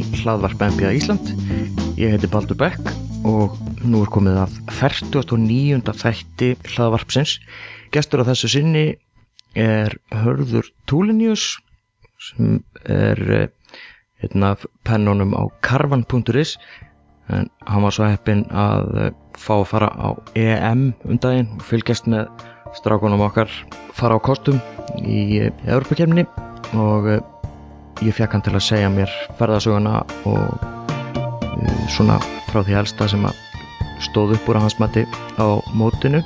og í hlaðvarp NBA Ísland. Ég heiti Baldur Beck og nú er komið að 49. þætti hlaðvarpsins. Gestur á þessu sinni er Hörður Túlinius sem er af pennunum á karvan.is en hann var svo heppinn að fá að fara á EM um daginn og fylgjast með strákunum okkar fara á kostum í og eh, ég fekk hann til að segja mér ferðasöguna og uh, svona frá því helsta sem að stóð upp úr hans mati á mótinu.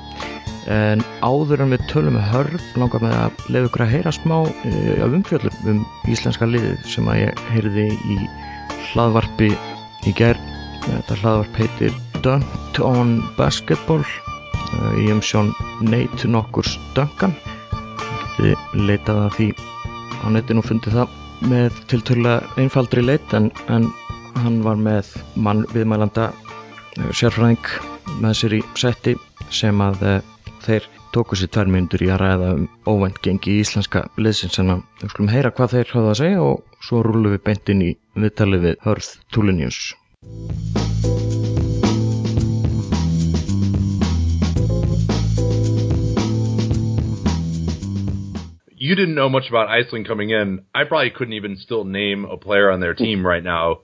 En áður en við tölum með hörð langar með að leiða ykkur að heyra smá uh, af umfjöldum um íslenska liðið sem að ég heyrði í hlaðvarpi í gær. Þetta hlaðvarp heitir Dunked on Basketball uh, í umsjón Nate Nokkurs Duncan. Getið leitað að því á netinu og fundið það með tiltölulega einfaldri leitt en, en hann var með mann viðmælanda uh, sérfræðing með sér í setti sem að uh, þeir tóku sér tvær myndur í að ræða um óvænt gengi í íslenska liðsins. En við skulum heyra hvað þeir hafa að segja og svo rúlum við beint inn í viðtalið við Hörð Túlinjus you didn't know much about Iceland coming in. I probably couldn't even still name a player on their team right now,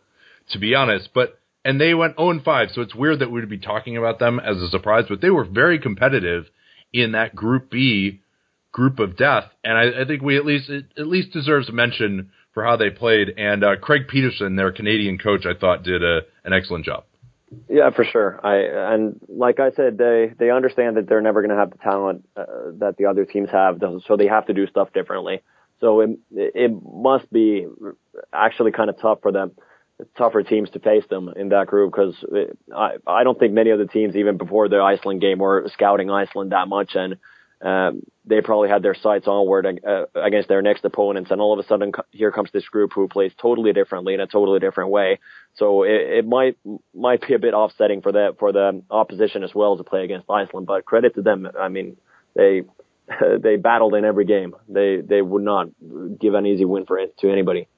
to be honest. But and they went 0 5, so it's weird that we'd be talking about them as a surprise. But they were very competitive in that Group B group of death, and I, I think we at least it at least deserves a mention for how they played. And uh, Craig Peterson, their Canadian coach, I thought did a, an excellent job. Yeah, for sure. I and like I said, they they understand that they're never going to have the talent uh, that the other teams have, so they have to do stuff differently. So it it must be actually kind of tough for them, tougher teams to face them in that group because I I don't think many of the teams even before the Iceland game were scouting Iceland that much and um, they probably had their sights onward uh, against their next opponents, and all of a sudden, here comes this group who plays totally differently in a totally different way. So it, it might might be a bit offsetting for the for the opposition as well to play against Iceland. But credit to them. I mean, they they battled in every game. They they would not give an easy win for it to anybody.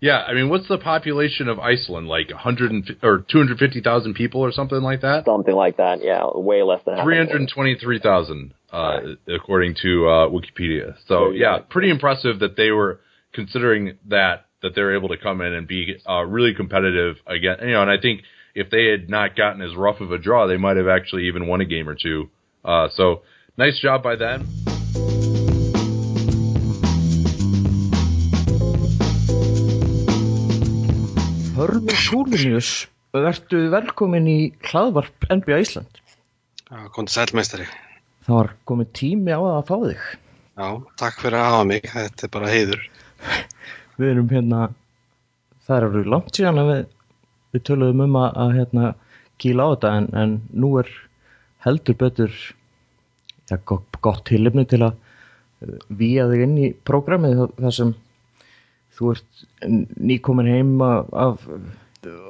Yeah, I mean, what's the population of Iceland? Like 100 or 250,000 people or something like that? Something like that. Yeah, way less than 323,000 uh, right. according to uh, Wikipedia. So yeah, pretty impressive that they were considering that that they're able to come in and be uh, really competitive again. You know, and I think if they had not gotten as rough of a draw, they might have actually even won a game or two. Uh, so nice job by them. Hörður Túlinius, verðu velkomin í hlaðvarp NBA Ísland. Já, komið sælmeistari. Það var komið tími á að fá þig. Já, takk fyrir að hafa mig, þetta er bara heiður. Við erum hérna, það eru langt síðan að við, við töluðum um að, að hérna, kýla á þetta en, en nú er heldur betur ja, gott, gott tilipni til að víja þig inn í prógramið þar sem þú ert nýkomin heim af,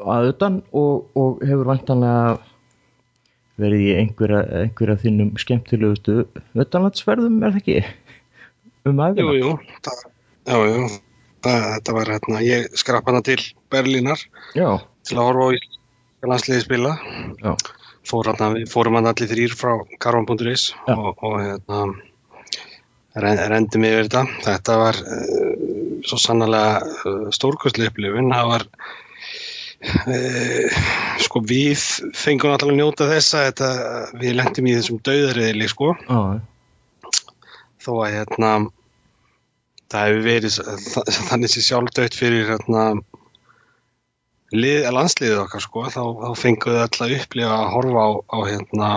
aðutan og, og hefur vantanlega verið í einhverja, einhverja þinnum skemmtilegustu utanlandsferðum, er það ekki? Um aðeina? Jú, jú, það, já, jú, það, þetta var hérna, ég skrap hana til Berlínar já. til að horfa á landsliði spila. Já. Fórum hann allir þrýr frá karvan.is og, og hérna rendum yfir þetta. Þetta var uh, svo sannlega uh, stórkostlega upplifun. Það var, uh, sko við fengum að njóta þessa, þetta, við lendum í þessum dauðariðli sko. Ah. Þó að hérna, það hefur verið þannig sem sjálfdauðt fyrir hérna, lið, landsliðið okkar sko, þá, þá fengum við að upplifa að horfa á, á hérna,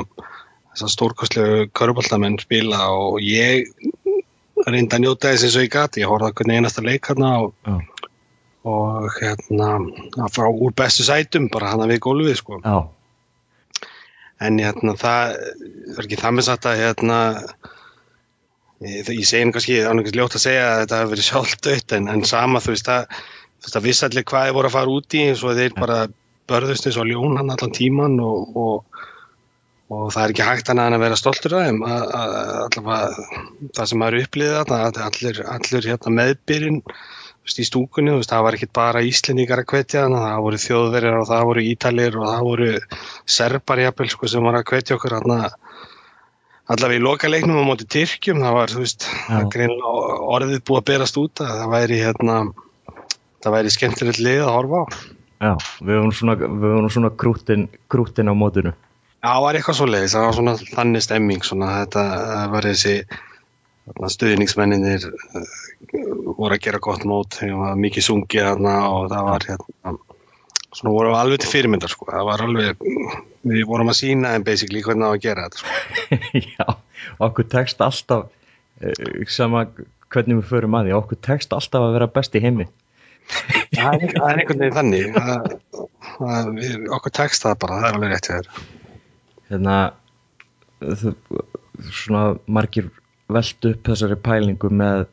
þessar stórkostlegu köruboltamenn spila og ég reynda að njóta þess eins og ég gati ég horfði að hvernig einasta leik hérna og, Já. og hérna að fara úr bestu sætum bara hann að við gólfið sko Já. en hérna það er ekki það með satt að hérna ég, ég segi kannski, það er náttúrulega ljótt að segja að þetta hefur verið sjálfdöytt en, en sama þú veist að þú veist að viss allir hvað ég voru að fara út í eins og þeir bara börðust eins og ljón hann allan tíman og, og, og það er ekki hægt annað en að vera stoltur af þeim að, að, allavega það sem maður upplýði þarna allir, allir hérna, meðbyrjun í stúkunni, veist, það var ekkit bara Íslendingar að hvetja þannig, það voru þjóðverjar og það voru Ítalir og það voru Serbar jafnvel, sko, sem var að hvetja okkur að allavega í loka leiknum á móti Tyrkjum, það var, veist, orðið búið að berast út að það væri, hérna, það væri skemmtilegt lið að horfa á. Já, við höfum svona, svona krútin, á mótinu. Það var eitthvað svo leiðis, það var svona þannig stemming, svona þetta var þessi stuðningsmenninir uh, voru að gera gott mót, það var mikið sungið þarna og það var hérna, svona voru alveg til fyrirmyndar, sko, það var alveg, við vorum að sína en basically hvernig það var að gera þetta, sko. Já, okkur tekst alltaf, uh, sama hvernig við förum að því, okkur tekst alltaf að vera best í heimi. Það er, er einhvern veginn þannig, það, það, við, okkur tekst það bara, það er alveg rétt hjá þér. Hérna, svona margir veldu upp þessari pælingu með,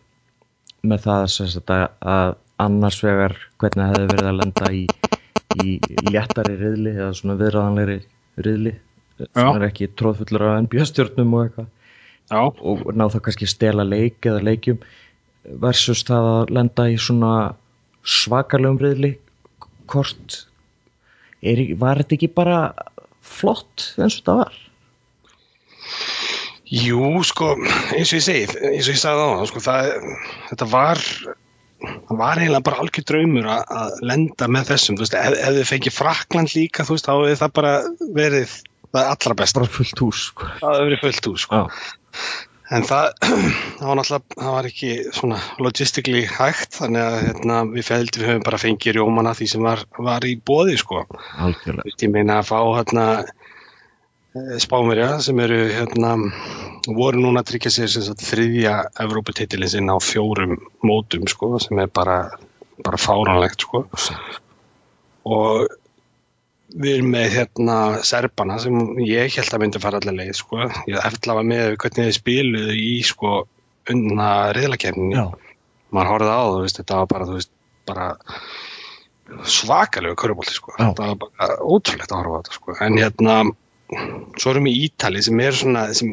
með það sem sagt, að, að annars vegar hvernig það hefði verið að lenda í, í léttari riðli eða svona viðræðanlegri riðli sem er ekki tróðfullur af NBA-stjórnum og eitthvað. Já, og ná það kannski stela leik eða leikjum versus það að lenda í svona svakalegum riðli. Hvort er, var þetta ekki bara flott eins og þetta var Jú, sko, eins og ég segi, eins og ég sagði á sko, það, þetta var, það var eiginlega bara algjör draumur að, lenda með þessum, þú veist, ef, ef þið fengið Frakland líka, þú veist, þá hefði það bara verið það allra besta, bara fullt hús sko. það hefði verið fullt úr, sko. Já, En það, það var náttúrulega, það var ekki svona logistically hægt, þannig að hérna, við fældi við höfum bara fengið rjómana því sem var, var í bóði, sko. algjörlega. Ég meina að fá hérna eh, spámerja sem eru hérna voru núna að tryggja sér sem sagt, þriðja Evróputitilin sinn á fjórum mótum sko sem er bara bara fáránlegt sko. Og við erum með hérna Serbana sem ég held að myndi fara allir leið sko ég eftir að með hvernig þið spiluðu í sko unna reyðlakefninni Já, maður horfði á þú veist, þetta var bara, þú veist, bara svakalegu körubólti, sko. Já. Þetta var bara ótrúlegt að horfa á þetta, sko. En hérna, svo erum við í Ítali sem er svona, sem,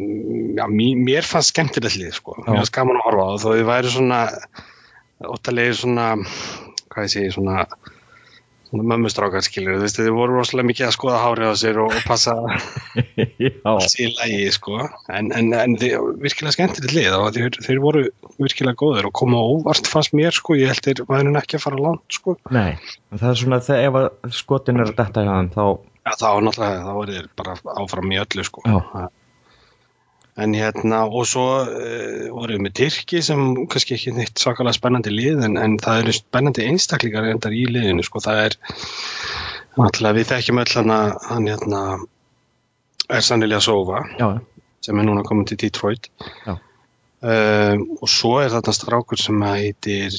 já, mér, fannst skemmtilegt lið, sko. Já. Mér fannst gaman að horfa á það, þó þið væri svona, óttalegir svona, hvað ég segi, svona mömmustrákar, skilur, þú veist, þið voru rosalega mikið að skoða hárið á sér og, og passa já, alls í lagi sko. En, en, en þið, virkilega skemmtilegt lið og þeir, þeir voru virkilega góður og koma óvart fannst mér sko, ég held þeir nú ekki að fara langt sko. Nei það er svona þegar ef að skotin er að detta hjá þeim þá, ja, þá náttúrulega, þá voru þeir bara áfram í öllu sko. Já. En hérna, og svo uh, voru við með Tyrki sem kannski ekki neitt svakalega spennandi lið en, en það eru spennandi einstaklingar endar í liðinu sko, það er náttúrulega við þekkjum öll hann hann hérna er sannilega Sova já, sem er núna komin til Detroit. Um, og svo er þarna strákur sem heitir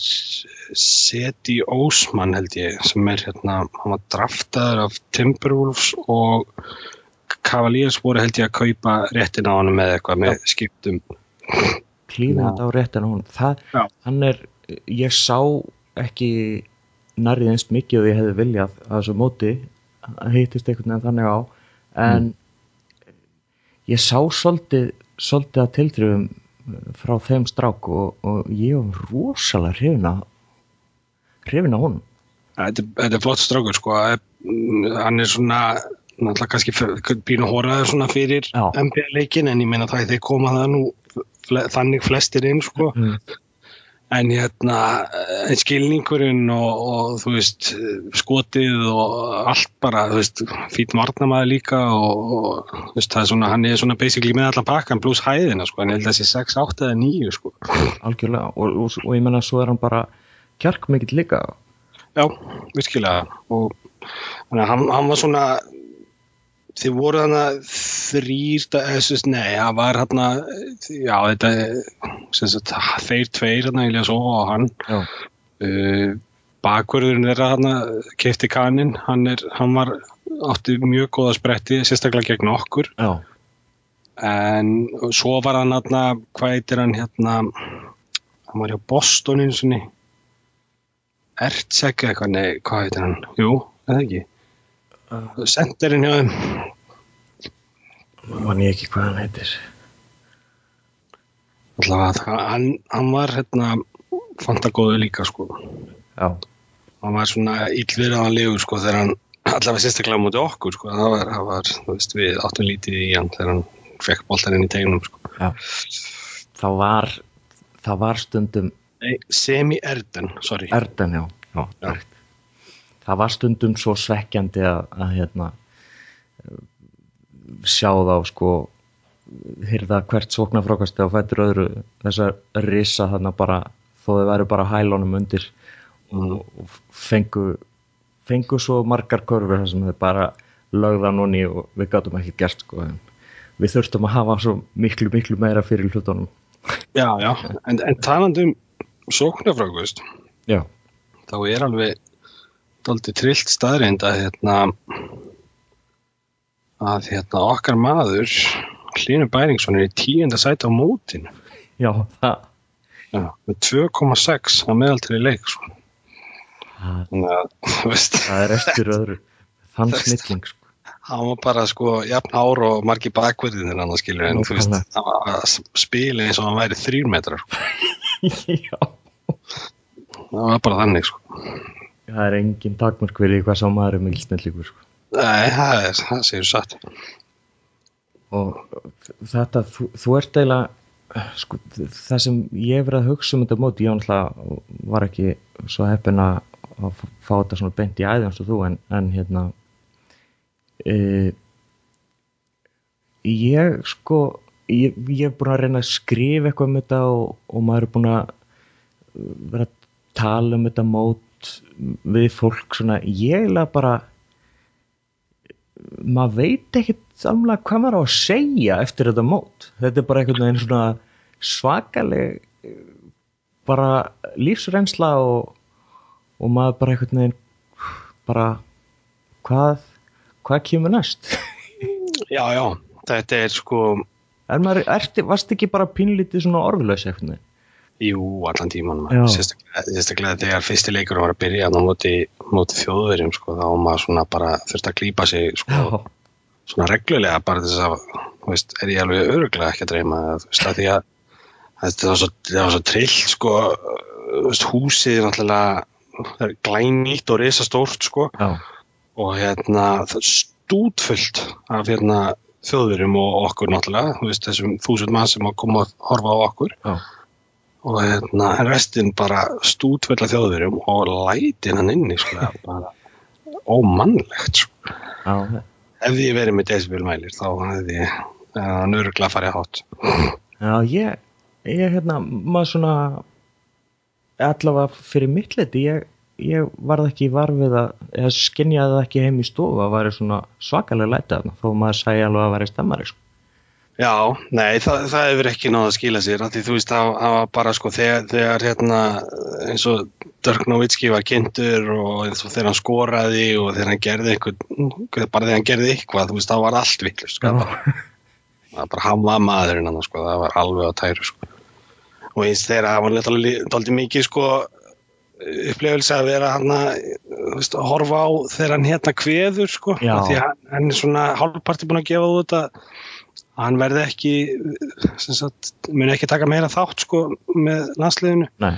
Seti Ósmann held ég sem er hérna, hann var draftaður af Timberwolves og Cavaliers voru held ég að kaupa réttin á hann með eitthvað með skiptum. Klíðin þetta á réttin á hún það, Já. hann er, ég sá ekki nærrið einst mikið og ég hefði viljað að þessu móti. Að hittist einhvern veginn þannig á. En ég sá svolítið svolítið að tiltrifum frá þeim strák og, og ég var rosalega hrifin að honum. Þetta, er- flott strákur sko. Mm, hann er svona náttúrulega kannski pínu hóraður svona fyrir Já. NBA leikin en ég meina það þeir koma það nú fle, þannig flestir inn sko mm. En hérna, en skilningurinn og, og þú veist, skotið og allt bara, þú veist, fýtt varnamaður líka og, og þú veist, það er svona, hann er svona basically með allan pakkan pluss hæðina, sko, en ég held að þessi 6, 8 eða 9, sko. algjörlega og, og, ég menna svo er hann bara kjark mikill líka Já, virkilega, og hann, hann var svona, þið voru hann að þrýr, veist, nei, það var hann að, já, þetta, sagt, þeir tveir hann að Ilja svo og hann, uh, bakverðurinn þeirra hann kefti kaninn, hann, er, hann var átti mjög góða spretti sérstaklega gegn okkur. Já, en svo var hann hann hvað heitir hann hérna hann var hjá Boston einu sinni. Ertsek eitthvað, nei, hvað heitir hann? Jú, eða ekki? Senderinn hjá þeim mann ég ekki hvað hann heitir. Allavega, það- hann, hann var hérna fanta góðu líka sko. Já, hann var svona illvirðanlegur sko þegar hann allavega sérstaklega móti okkur sko. Það var, það var þú veist, við áttum lítið í hann þegar hann fekk boltan inn í tegnum sko. Það var það var stundum Nei, semi-erden, sorry. Erden, já, já, Já. rétt. Það var stundum svo svekkjandi að, að hérna, sjá þá sko hyrða hvert sóknarfrákasti á fættur öðru þessar risa þarna bara þó þau væru bara hælunum undir og, og fengu fengu svo margar körfur þar sem þau bara lögða núni og við gátum ekki gert sko en við þurftum að hafa svo miklu miklu meira fyrir hlutunum. Já, já, en, en talandi um sóknarfrákvist Já, þá er alveg dálítið trillt staðreind að hérna að hérna okkar maður Hlynur Bæringsson er í tíunda sæti á mótinu já, já, með 2,6 á meðaltri leik sko. að, þú veist það er eftir öðru þann snilling sko hann var bara sko jafn ár og margi bakverðin en annars skilur en þú veist, hann var að spila eins og hann væri þrýr metrar sko. Já, það var bara þannig sko. það er engin takmörk fyrir hvað sá maður er mikil snillíkur sko. Nei, það, er, það séu satt. Og þetta, þú, þú ert eiginlega sko, það sem ég hef verið að hugsa um þetta móti, ég náttúrulega var ekki svo heppin að fá þetta svona beint í æði eins og þú en, en hérna e, ég sko ég, ég er búin að reyna að skrifa eitthvað um þetta og, og maður er búin að vera að tala um þetta mót við fólk svona ég eiginlega bara maður veit ekkit samlega hvað maður á að segja eftir þetta mót. Þetta er bara einhvern veginn svona svakaleg bara lífsreynsla og, og maður bara einhvern veginn bara hvað hvað kemur næst? Já, já, þetta er sko er maður, erti, varst ekki bara pínlítið svona einhvern veginn Jú, allan tíman Já. sérstaklega, sérstaklega þegar fyrsti leikur var að byrja á móti, móti þjóðverjum sko, þá var maður svona bara þurft að klípa sig sko, svona reglulega bara þess að, þú veist, er ég alveg öruglega ekki að dreyma, þú veist, að því að þetta var svo, svo trill sko, þú veist, húsið er náttúrulega glænýtt og risastórt sko, já, og hérna stútfullt af hérna þjóðverjum og okkur náttúrulega, þú veist, þessum þúsund mann sem að koma að horfa á okkur. Já, og hérna, en restin bara stútfulla þjóðverjum og lætin hann inni sko, bara ómannlegt sko. já, Hefði ég verið með decibelmælir þá hefði ég uh, nörgla farið hátt. já ég, ég hérna, maður svona allavega fyrir mitt liti ég, ég varð ekki varfið að eða skinjaði ekki heim í stofu að væri svona svakalega lætið þó maður sæði alveg að væri stemmari sko. Já, nei, það, það hefur ekki náð að skila sér af því þú veist, það var bara sko þegar, þegar hérna eins og Dirk Nowitzki var kynntur og eins og þegar hann skoraði og þegar hann gerði einhvern, bara þegar hann gerði eitthvað, þú veist, það var allt villust sko, það það var bara var maðurinn hann, sko, það var alveg á tæru sko. og eins þegar það var náttúrulega mikið sko upplifelse að vera hann að veist, horfa á þegar hann hérna kveður sko, Já. því hann, hann er svona hálfparti búin að gefa út að hann verði ekki sem sagt, muni ekki taka meira þátt sko með landsliðinu. Nei,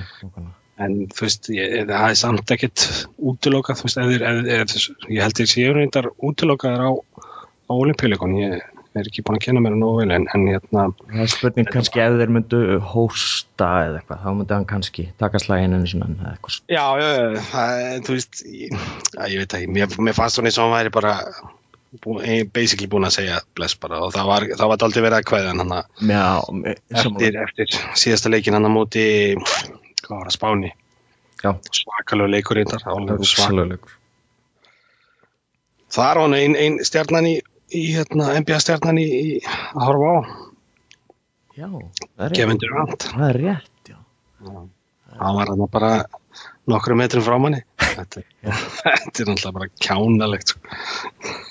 en þú veist, ég, það er samt ekkit útilokað, þú veist, ef, þeir- ef, ef, ég held ég séu reyndar útilokaðar á, á olimpíuleikon, ég er ekki búin að kenna mér nógu vel, en, en hérna Það er spurning kannski ef þeir myndu hósta eða eitthvað, þá myndi hann kannski taka slæginu eða eitthvað. Já, já, já, það, er, þú veist, ég, að, ég veit ekki, mér, mér fannst hún eins og hann væri bara basically búin að segja bless bara og það var, það var aldrei verið að kveða hann Já, me- eftir, eftir síðasta leikin hann á móti, hvað var það, Spáni, Já, svakalegu leikur svak. svalulegur. Það er hann ein, ein stjarnan í, í hérna, NBA stjarnan í, í að horfa á, Já, það er rétt. Það er rétt, já. hann var hann bara nokkru metrum frá manni, þetta, þetta er náttúrulega bara kjánalegt, sko.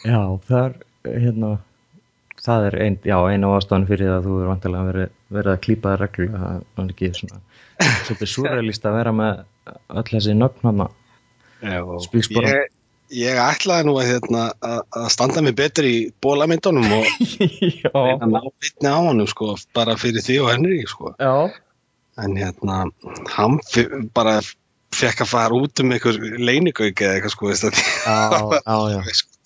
Já, það er, hérna, það er ein, já, einu ástæðan fyrir það að þú er vantilega verið, verið að klípa það reglu, það er ekki svona, svolítið súrælist að vera með öll þessi nöfn hana. Spígsporum. ég, ég ætlaði nú að, hérna, að, að standa mig betur í bólamyndunum og reyna ná bitni á honum sko, bara fyrir því og Henry sko. en hérna hann bara fekk að fara út um einhver leinigauki eða eitthvað sko að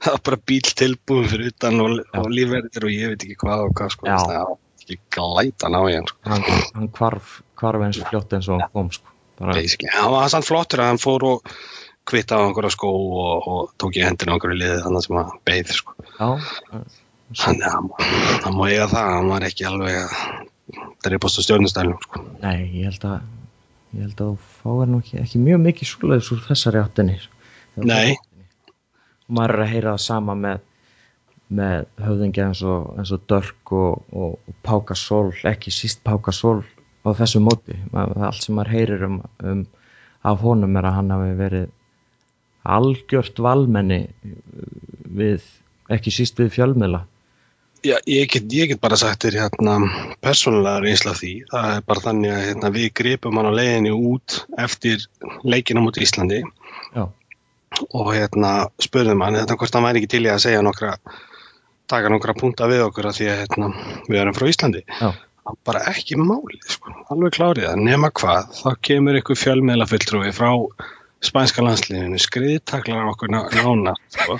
það var bara bíl tilbúin fyrir utan og, og lífverðir og ég veit ekki hvað og hvað sko það var ekki glæta ná hann sko. Hann, hann hvarf, hvarf eins fljótt eins og hann kom sko. bara, hann var sann flottur að hann fór og kvitta á einhverja skó og, og tók í hendina á einhverju liði þannig sem að beið sko. já, hann, hann, hann má eiga það, hann var ekki alveg að dreipast á stjórnustælum sko. nei, ég held að ég held að þú fáir nú ekki, ekki mjög mikið svoleiðis úr þessari áttinni. Nei. og maður er að heyra það sama með með höfðingja eins og, eins og Dörk og, og, og Páka Sól ekki síst Páka Sól á þessu móti. Maður, það allt sem maður heyrir um, um af honum er að hann hafi verið algjört valmenni við, ekki síst við fjölmiðla Já, ég get, ég get bara sagt þér hérna persónulega reynsla því. Það er bara þannig að hérna, við gripum hann á leiðinni út eftir leikina mot Íslandi já, og hérna spurðum hann hérna, hvort hann væri ekki til í að segja nokkra taka nokkra punta við okkur að því að hérna, við erum frá Íslandi. já, bara ekki málið, sko. alveg klárið það, nema hvað, þá kemur ykkur fjölmiðla fulltrúi frá spænska landsliðinu, skriðtaklar okkur ná- nána, sko.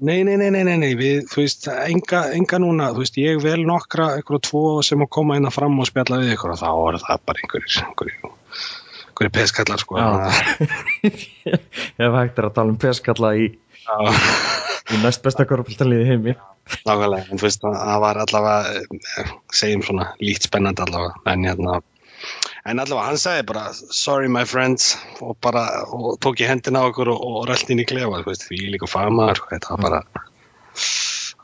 Nei, nei, nei, nei, nei, nei, við, þú veist, enga, enga núna, þú veist, ég vel nokkra, og tvo sem að koma inn að fram og spjalla við ykkur og þá er það bara einhverjir, einhverjir, einhverjir peskallar, sko. Ef hægt er að tala um peskalla í, í næst besta korfbóltanliði heimi Nákvæmlega, en þú veist, það var allavega, eh, segjum svona, líkt spennandi allavega, en hérna, en allavega, hann sagði bara, sorry my friends, og bara, og tók í hendina á okkur og, og röldi inn í klefa, því líka famaður, sko, þetta var bara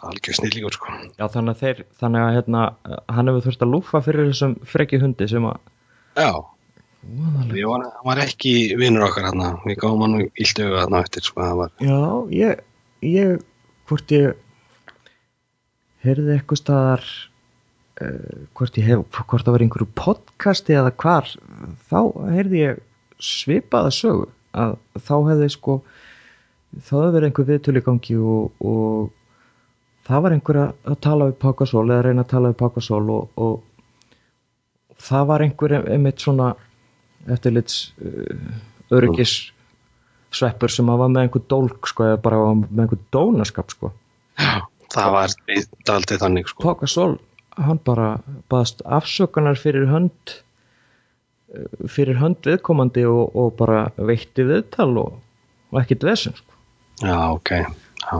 algjör snillíkur, sko. Já, þannig að þeir, þannig að hérna, hann hefur þurft að lúfa fyrir þessum freki hundi sem að, Já, hann var ekki vinnur okkar hérna, við gáum hann ílt auga þarna eftir, sko, það var, já, ég, ég, hvort ég heyrði eitthvað staðar, hvort ég hef, hvort það var einhverju podcasti eða hvar, þá heyrði ég svipaða sögu, að þá hefði sko, þá hefði verið einhver viðtölu í gangi og, og það var einhver að, tala við Pákasól eða reyna að tala við Pákasól og, og það var einhver einmitt svona eftirlits uh, öryggis sveppur sem að var með einhver dólk sko eða bara með einhver dónaskap sko það var daldið þannig, sko. Pákasól hann bara baðast afsökunar fyrir hönd eh, fyrir hönd viðkomandi og, og bara veitti viðtal og, og ekkit vesen sko. Já, ok, já.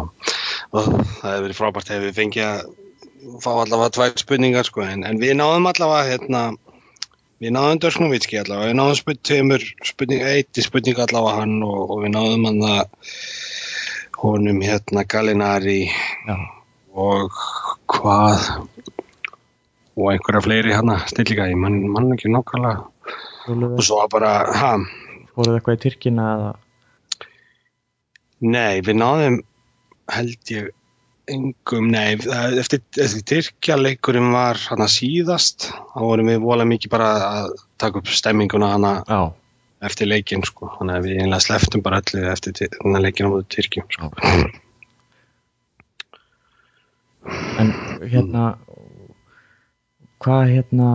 Og það hefur verið frábært ef við fengið að fá allavega tvær spurningar, sko, en, en við náðum allavega, hérna, við náðum Dörfnúvitski allavega, við náðum spurning, tveimur spurning, eitt í spurning allavega hann og, og við náðum hann að honum, hérna, Gallinari Já, og hvað og einhverja fleiri hérna snillíka, ég mann man ekki nákvæmlega. Og svo bara, ha, fóruð eitthvað í Tyrkina eða? Nei, við náðum held ég engum, nei, það- eftir, eftir Tyrkjaleikurinn var hana síðast, þá vorum við vola mikið bara að taka upp stemminguna hana Já, eftir leikinn, sko, þannig að við einlega sleftum bara öllu eftir hana leikinn á Tyrkjum, sko. en hérna hvað hérna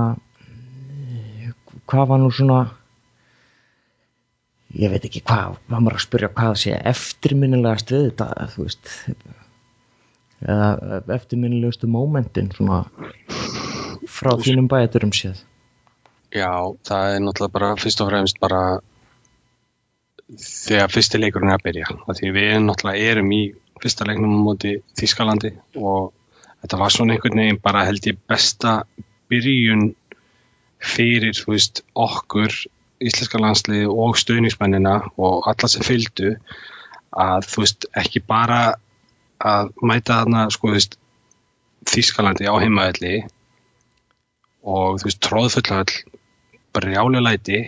hvað var nú svona ég veit ekki hvað var maður að spyrja hvað sé eftirminnilegast við þetta þú veist eða eftirminnilegustu mómentin svona frá þínum bæjaturum séð? Já, það er náttúrulega bara fyrst og fremst bara þegar fyrsti leikurinn er að byrja, af því við náttúrulega erum í fyrsta leiknum á móti Þískalandi og þetta var svona einhvern veginn bara held ég besta byrjun fyrir, veist, okkur íslenska landsliði og stuðningsmennina og alla sem fylgdu að, þú veist, ekki bara að mæta þarna, sko, þú veist Þískalandi á heimaðalli og þú veist, tróðfullahöll brjálulæti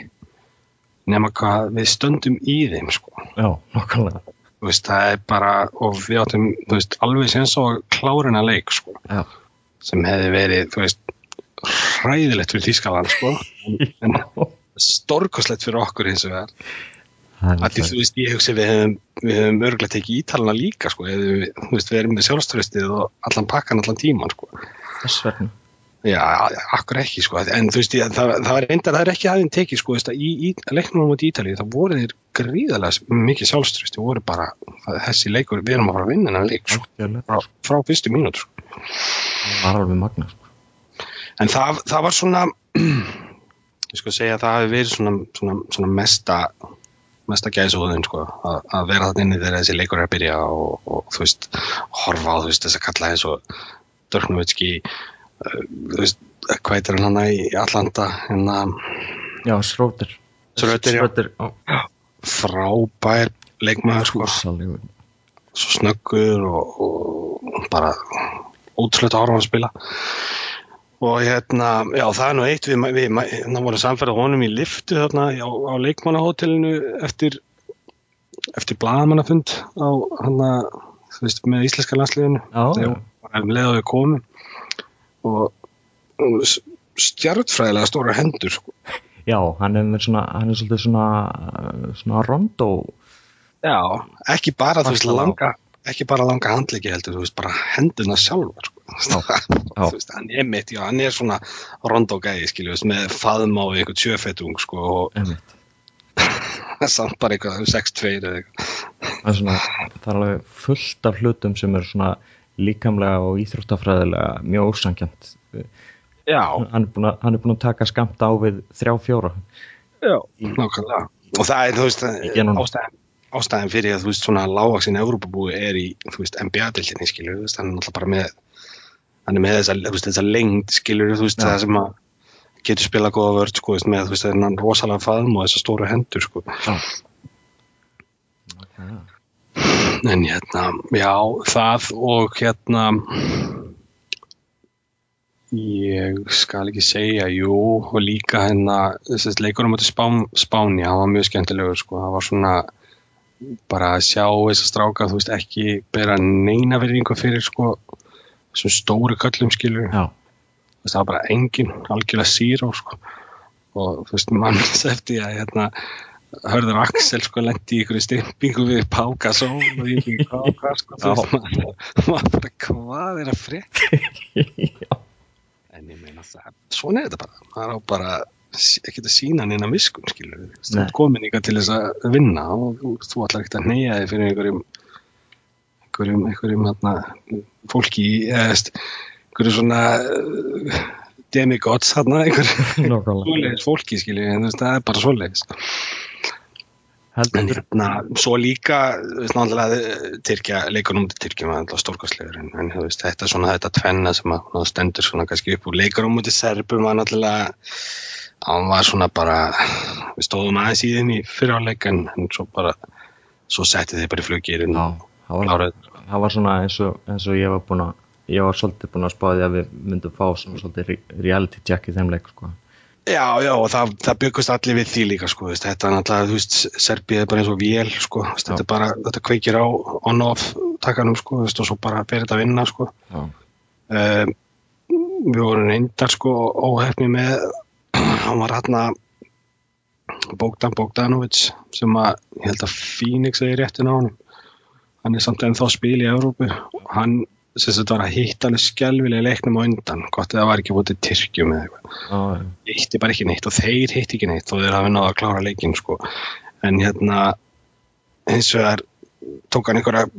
nema hvað við stöndum í þeim, sko. Já, nokkulega þú veist, það er bara og við áttum, þú veist, alveg sem svo klárina leik, sko. Já, sem hefði verið, þú veist hræðilegt fyrir Þískaland, sko en stórkoslegt fyrir okkur eins og það það Allir, er þú veist, ég hugsi við hefum, hefum örgulega tekið ítalana líka, sko, við, þú veist, við erum með sjálfströstið og allan pakkan allan tíman, sko. þess vegna Já, akkur ekki sko, en þú veist, ég, það, það var reyndar, það er ekki aðeins tekið sko, veist, í, í leiknum út í Ítalíu, það voru þeir gríðarlega mikið sjálfströst, það voru bara, það, þessi leikur, við erum að fara að vinna þennan leik, sko, frá, frá fyrstu mínútur, sko. Það var alveg magna sko. En það, það var svona, ég sko að segja að það hafi verið svona, svona, svona mesta, mesta gæðsóðin, sko, að, að vera þannig inni þegar þessi leikur er að byrja og, og þú veist, horfa á, þú veist, þess að kalla eins og Dörknovitski, uh, þú veist, hvað heitir hann hana í Atlanta, hérna, Já, Sróter Schroeder, já. Frábær leikmaður, sko, svo snöggur og, og bara ótrúlega ára að spila og hérna, já það er nú eitt við, við hérna vorum samferðað honum í liftu þarna á, á leikmannahótelinu eftir eftir blaðamannafund á hann þú veist, með íslenska landsliðinu þegar um leið og við komum og stjartfræðilega stóra hendur sko. já, hann er svona hann er svolítið svona svona rondó já, ekki bara þú veist langa ekki bara langa handleiki heldur, þú veist, bara hendurna sjálfar sko. Þú veist, hann er mitt, já, hann er svona rondó gæði, skilju, veist, með faðma og eitthvað tjöfettung, sko, og samt bara eitthvað 6-2 eða eitthvað. svona, það er alveg fullt af hlutum sem er svona líkamlega og íþróttafræðilega mjög ósankjönd hann er búin að, er að taka skamt á við þrjá fjóra. Já, nákvæmlega. Og það er, þú veist, ástæðan, ástæðan fyrir að, þú veist, svona lágvaksin Evrópabúi er í, þú veist, NBA-dildinni, skilju, þú veist, hann er náttúrulega bara með, hann er með þessa, veist, þessa lengd, skilju, þú veist, Já. það sem að getur spilað góða vörð, sko, veist, með, þú veist, þennan rosalega faðm og þessa stóru hendur, sko. já Já. En hérna, já, það og hérna ég skal ekki segja, jú, og líka hérna, þessi leikur á móti Spán, Spáni, hann var mjög skemmtilegur, sko, það var svona bara að sjá þess að stráka, þú veist, ekki bera neina verðingu fyrir, sko, þessum stóru köllum, skilur, það var bara engin, algjörlega zero, sko, og þú veist, mann eftir að, hérna, hörður Axel sko lendi í ykkur stimpingu við Páka Sól og ég ekki hvað, hvað sko maður, hvað er að já, en ég meina það, svona er þetta bara. Maður á bara ekkert að sína neina miskun skilur þú ert komin ykkar til þess að vinna og þú, ætlar ekkert að neyja þig fyrir einhverjum einhverjum, einhverjum hérna, fólki í, eða veist, einhverjum svona uh, demigods hérna, einhverjum svoleiðis fólki skilur við, en það er bara svoleiðis. En hérna, svo líka, náttúrulega Tyrkja, leikunum til Tyrkja var alltaf stórkostlegur en, en veist, þetta svona þetta tvenna sem að ná, stendur svona kannski upp úr leikunum til Serbum var náttúrulega hann var svona bara við stóðum aðeins í þeim í fyriráleik en, en svo bara svo setti þið bara í flugýrin já, og það var, það var svona eins og, eins og ég var búin að ég var svolítið búin að spáði að við myndum fá svona svolítið re- reality check í þeim leik sko. Já, já, og það, það byggust allir við því líka, sko, veist, þetta er náttúrulega, þú veist, Serbið er bara eins og vél, sko, veist, þetta er bara, þetta kveikir á on-off takkanum, sko, veist, og svo bara fer þetta að vinna, sko. Um, við vorum reyndar, sko, óhefni með, hann var hérna Bogdan Bogdanovic, sem að, ég held að Phoenix eða réttin á honum, hann er samt ennþá að spila í Evrópu, og hann, sem þetta var að hitta alveg skelvilega leiknum á undan, gott að það var ekki búið til Tyrkjum eða eitthvað já, hitti bara ekki neitt og þeir hitti ekki neitt og þeir hafi náða að klára leikin sko. en hérna eins og það tók hann einhverja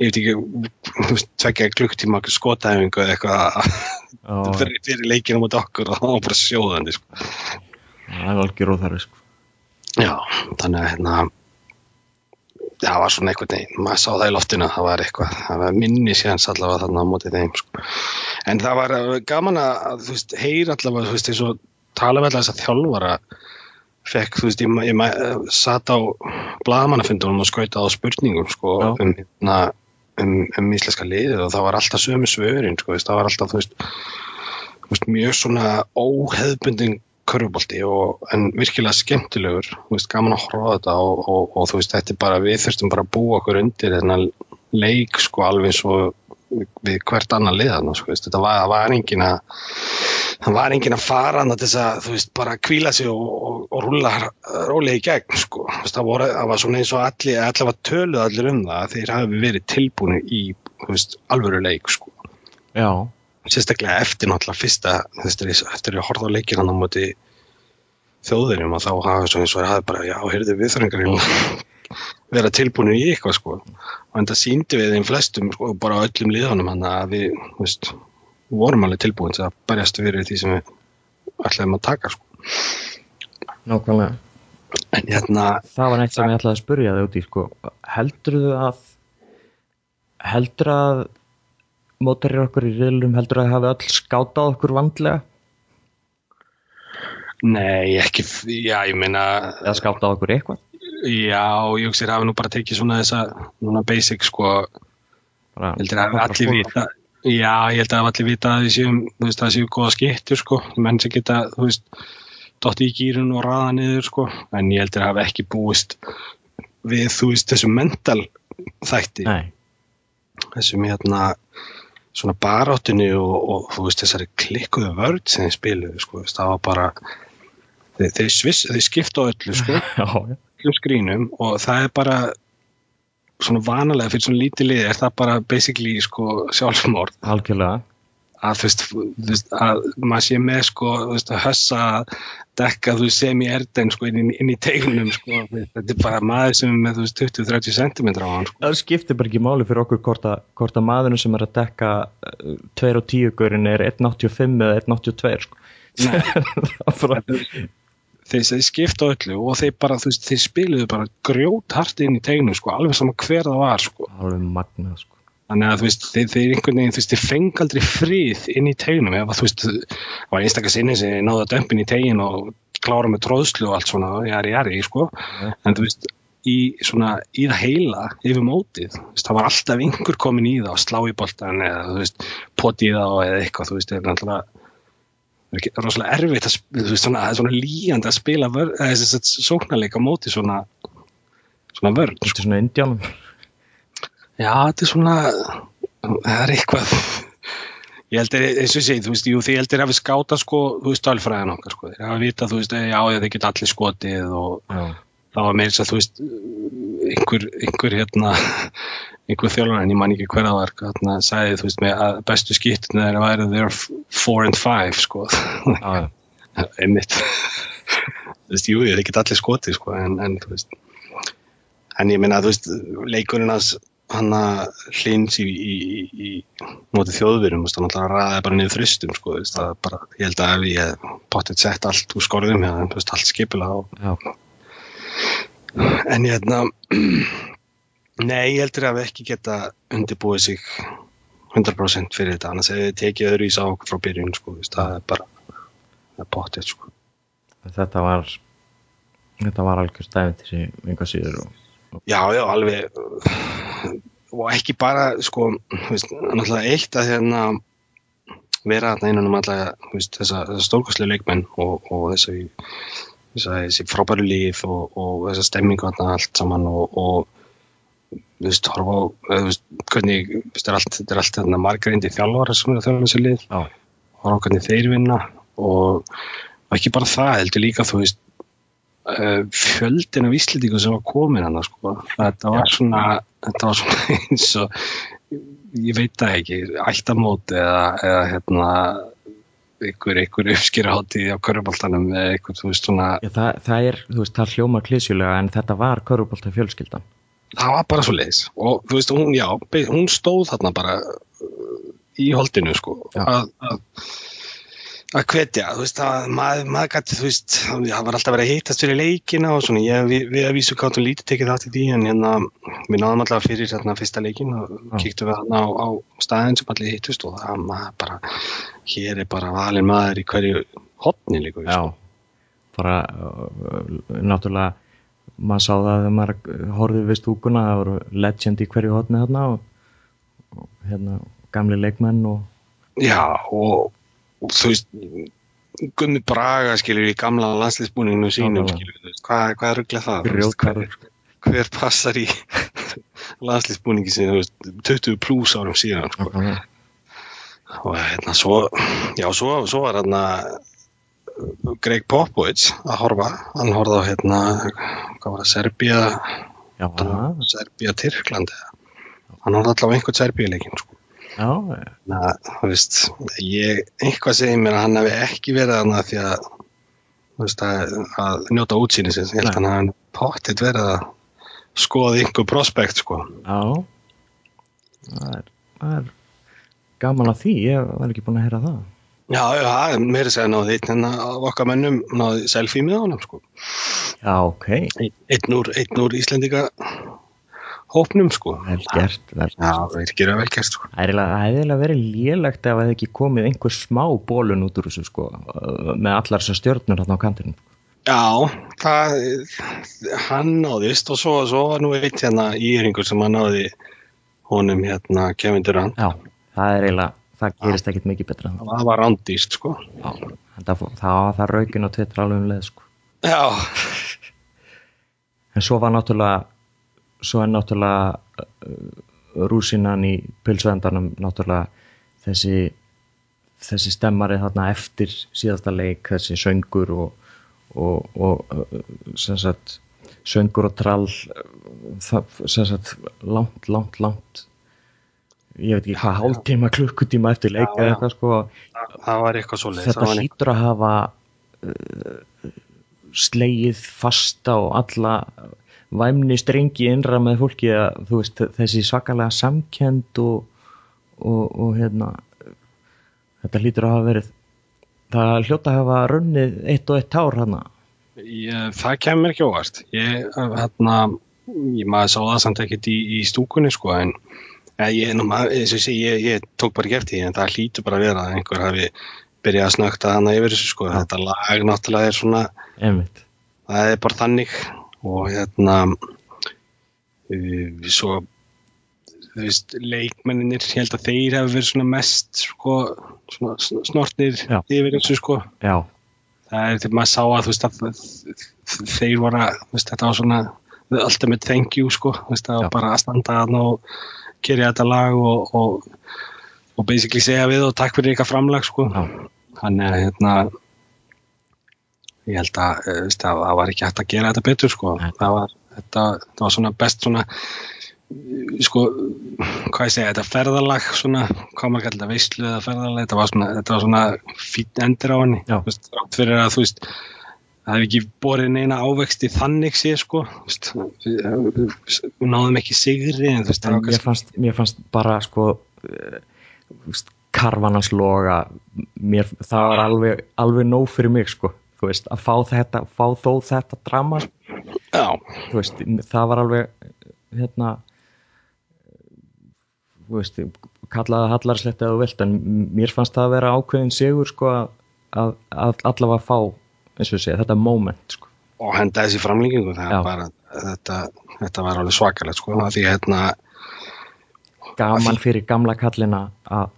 ég veit ekki, tvekja klukktíma skotæfingu eða eitthvað fyrir, fyrir leikinu mot okkur og það var bara sjóðandi sko. það er algjör óþarfi sko. já, þannig að hérna það var svona einhvern veginn, maður sá það í loftinu það var eitthvað, það var minni séðans allavega þarna á móti þeim sko. en það var uh, gaman að, þú veist, heyr allavega, þú veist, eins og tala við allavega þess að þjálfara fekk, þú veist, ég, ég ma- uh, satt á blagamannafundunum og skauta á spurningum, sko, um, hérna, um, um íslenska liðið og það var alltaf sömu svörin, sko, það var alltaf, þú veist mjög svona óheðbundin körfubolti og en virkilega skemmtilegur þú veist, gaman að horfa þetta og, og, og þú veist, þetta er bara, við þurftum bara að búa okkur undir þennan leik sko alveg svo við, hvert annar liðan sko, veist, þetta var, var engin að það var engin að fara hann til þess að þú veist, bara kvíla sig og, og, og rúla rólega í gegn sko, veist, það, voru, það var svona eins og allir, allir var töluð allir um það að þeir hafi verið tilbúinu í, veist, alvöru leik sko. Já, sérstaklega eftir náttúrulega fyrsta eftir, eftir að horfa á leikir hann á móti þjóðverjum og þá hafa svo eins og það bara, já, heyrðu við þrengar vera tilbúinu í eitthvað sko. Og en það síndi við þeim flestum sko, bara öllum liðanum hann að við veist, vorum alveg tilbúin til að barjast fyrir því sem við ætlaðum að taka sko. Nákvæmlega. En hérna Það var neitt sem ég ætlaði að spurja þig út í sko. heldur þú að heldur að mótarir okkur í riðlum heldur að hafi öll skátað okkur vandlega? Nei, ekki, já, ég meina eða skátað okkur eitthvað? Já, ég hugsi að hafa nú bara tekið svona þessa, núna basic sko, Bara, heldur að hafi allir vita já, ég held að hafi allir vita að það séu góða skittur sko, menn sem geta, þú veist dotti í gýrun og raða niður sko, en ég heldur að hafi ekki búist við, þú veist, þessu mental þætti. Nei, þessum hérna svona baráttinu og, og þú veist þessari klikkuðu vörd sem þeir spiluðu sko, það var bara þeir, þeir, sviss, þeir skipta á öllu sko, öllum skrínum og það er bara svona vanalega fyrir svona lítið lið er það bara basically sko sjálfsmórð algjörlega að þú veist, að maður sé með sko, veist, að hössa að dekka, þú sem í erden sko, inn, í- inn í tegnum, sko, þetta er bara maður sem er með, þú veist, 20-30 cm á hann, sko. það skiptir bara ekki máli fyrir okkur hvort að, að maðurinn sem er að dekka 2 og 10 gaurin er 1.85 eða 1.82 sko. þeir, skipta öllu og þeir bara, þú veist, þeir spiluðu bara grjót hart inn í tegnum, sko, alveg sama hver það var, sko. alveg magnað sko. Þannig að, þú veist, þeir, þeir einhvern veginn, þú veist, þeir feng aldrei frið inn í tegnum, ef að, þú veist, það var einstakar sinni sem að dömpin í tegin og klára með tróðslu og allt svona, jari, jari, sko, en þú veist, í svona, í það heila yfir mótið, þú veist, það var alltaf einhver komin í það og slá í boltan eða, þú veist, poti í það eða eitthvað, þú veist, það er náttúrulega það er rosalega erfitt að þú veist, svona, það er svona líjandi að spila vörð, eða þess að sóknarleika á móti svona, svona vörð, þetta er svona indjánum Já, þetta er svona, það er eitthvað, ég held er, eins og ég segi, þú veist, jú, því ég held er að við skáta, sko, þú veist, tölfræðin okkar, sko, þeir hafa vita, þú veist, já, þeir geta allir skotið og já, það var meira þess að, þú veist, einhver, einhver, hérna, einhver þjálfur, en ég man ekki hver það var, hérna, sagði, þú veist, með að bestu skýttinu þeirra væri þeir four and five, sko, já, einmitt, þú veist, jú, þeir geta allir skotið, sko, en, en, þú veist, en ég meina, þú veist, leikurinn hans, hann að hlins í, í, í, í móti þjóðverjum, hann alltaf ræði bara niður þristum, sko, bara, ég held að ef ég potið sett allt úr skorðum veist, allt skipulega og. En ég hérna, nei, ég heldur að við ekki geta undirbúið sig 100% fyrir þetta, annars hefur við tekið öðru í sá okkur frá byrjun, sko, það er bara, potið, sko. þetta var þetta var algjör stæðin til einhvað síður og Já, já, alveg, og ekki bara, sko, veist, náttúrulega eitt að hérna vera þarna innan um alla, þessa, þessa stórkostlega leikmenn og, og þessi, þessi frábæru líf og, og þessa stemmingu þarna allt saman og, og þú veist, horfa á, hvernig, þetta er allt, þetta er allt þarna margarindi þjálfara sem eru að þjálfa þessu lið, já, horfa á hvernig þeir vinna og, og ekki bara það, heldur líka, þú veist, fjöldin af Íslendingu sem var komin hann, sko, þetta var svona, þetta var svona eins og, ég veit það ekki, ættamót eða, eða hérna, einhver, einhver uppskýrahátti á körfuboltanum eða einhver, þú veist, svona, Já, það, það er, þú veist, það hljóma klísjulega en þetta var körfubólta fjölskyldan það var bara svo leiðis og þú veist, hún, já, hún stóð þarna bara uh, í holdinu sko, að, að að hvetja, þú veist, að maður, maður gæti, þú veist, það var alltaf verið að hittast fyrir leikina og svona, ég, við, við að vísu gáttum lítið tekið þátt í því, en hérna við náðum alltaf fyrir hérna fyrsta leikin og Já. kíktum við hérna á, á staðin sem allir hittust og það maður bara hér er bara valin maður í hverju hotni líka, Já, bara náttúrulega maður sá það þegar maður horfði við stúkuna það voru legend í hverju hotni þarna og, hérna gamli leikmenn og Já, og þú veist Gummi Braga skilur í gamla landsliðsbúninginu sínum skilur, veist, hvað, hvað er rugglega það? Grjótgarður. hver, hver passar í þú veist, 20 pluss árum síðan sko. og hérna svo já, svo, svo var hérna Greg Popovich að horfa, hann horfði á hérna hvað var það, Serbía já, það, Serbía Tyrkland eða hann horfði allavega á einhvern Serbíuleikin sko. Já, Na, þú veist, ég, eitthvað segir mér að hann hefði ekki verið þarna því að, þú veist, að, að njóta útsýnisins. Ég held að hann hefði pottit verið að skoða einhver prospekt, sko. já. Það er, það er gaman að því, ég var ekki búin að heyra það. Já, já, meiri segja náði einn en af okkar mönnum náði selfie með honum, sko. Já, ok, einn úr, einn úr Íslendinga hópnum, sko. vel gert, vel gert. Já, virkir að vel gert, sko. Það er eiginlega- verið lélegt ef það ekki komið einhver smá bólun út úr þessu sko, með allar þessar stjörnur þarna á kantinum. Já, það, hann náðist og svo, svo var nú einn hérna íringur sem hann náði honum hérna Kevin Durant. Já, það er eiginlega, það gerist ekkit mikið betra. það. Var rándýst, sko. Já, það, það, það raukin á Twitter alveg um leið sko. Já, En svo var náttúrulega, svo er náttúrulega uh, rúsinan í pilsvendanum náttúrulega þessi, þessi stemmari þarna eftir síðasta leik, þessi söngur og, og, og uh, sem sagt, söngur og trall, sagt, langt, langt, langt, ég veit ekki hvað, hálftíma, klukkutíma eftir leik eða eitthvað sko, það, það var eitthvað svo leið. þetta hlýtur að hafa uh, slegið fasta og alla væmni strengi innra með fólki að þú veist þessi svakalega samkend og, og, og hérna þetta hlýtur að hafa verið það hljóta að hafa runnið eitt og eitt ár hana Ég, það kemur ekki óvart. Ég, hérna, ég maður sá það samt ekkert í, í stúkunni, sko, en ég, nú, maður, og ég, segi, ég, ég tók bara eftir því, en það hlýtur bara að vera að einhver hafi byrjað að snögta hana yfir þessu, sko. Þetta lag náttúrulega er svona, einmitt það er bara þannig og hérna uh, svo þú veist, leikmenninir ég held að þeir hafi verið svona mest sko, svona sn- snortnir Já. yfir þessu sko. Já, það er þegar maður sá að þú veist að þeir voru að þú veist, þetta var svona the ultimate thank you sko. Veist, var bara að standa þarna og kerja þetta lag og, og, og basically segja við og takk fyrir ykkar framlag sko. Já, þannig að hérna ég held að, eh, það var ekki hægt að gera þetta betur sko. Það var, þetta, þetta var svona best svona eh, sko, hvað ég segja, þetta ferðalag svona, hvað maður kallar þetta veislu eða ferðalag, þetta var svona, þetta var svona fýtt endur á henni, þú veist, þrátt fyrir að þú veist, það hefði ekki borið neina ávexti þannig sé sko. Við, náðum ekki sigri en þú veist, það var mér fannst, mér fannst bara sko þú veist, karfanans loga mér, það var alveg, alveg nóg fyrir mig sko þú veist, að fá þetta, fá þó þetta drama já, þú veist, það var alveg hérna þú veist, kallaði hallarslegt eða vilt, en mér fannst það að vera ákveðin sigur sko að, að, að allavega fá, eins og segja, þetta moment sko, og henda þessi framlengingu það Já. bara, þetta, þetta var alveg svakalegt sko, af því hérna gaman fyrir gamla kallina að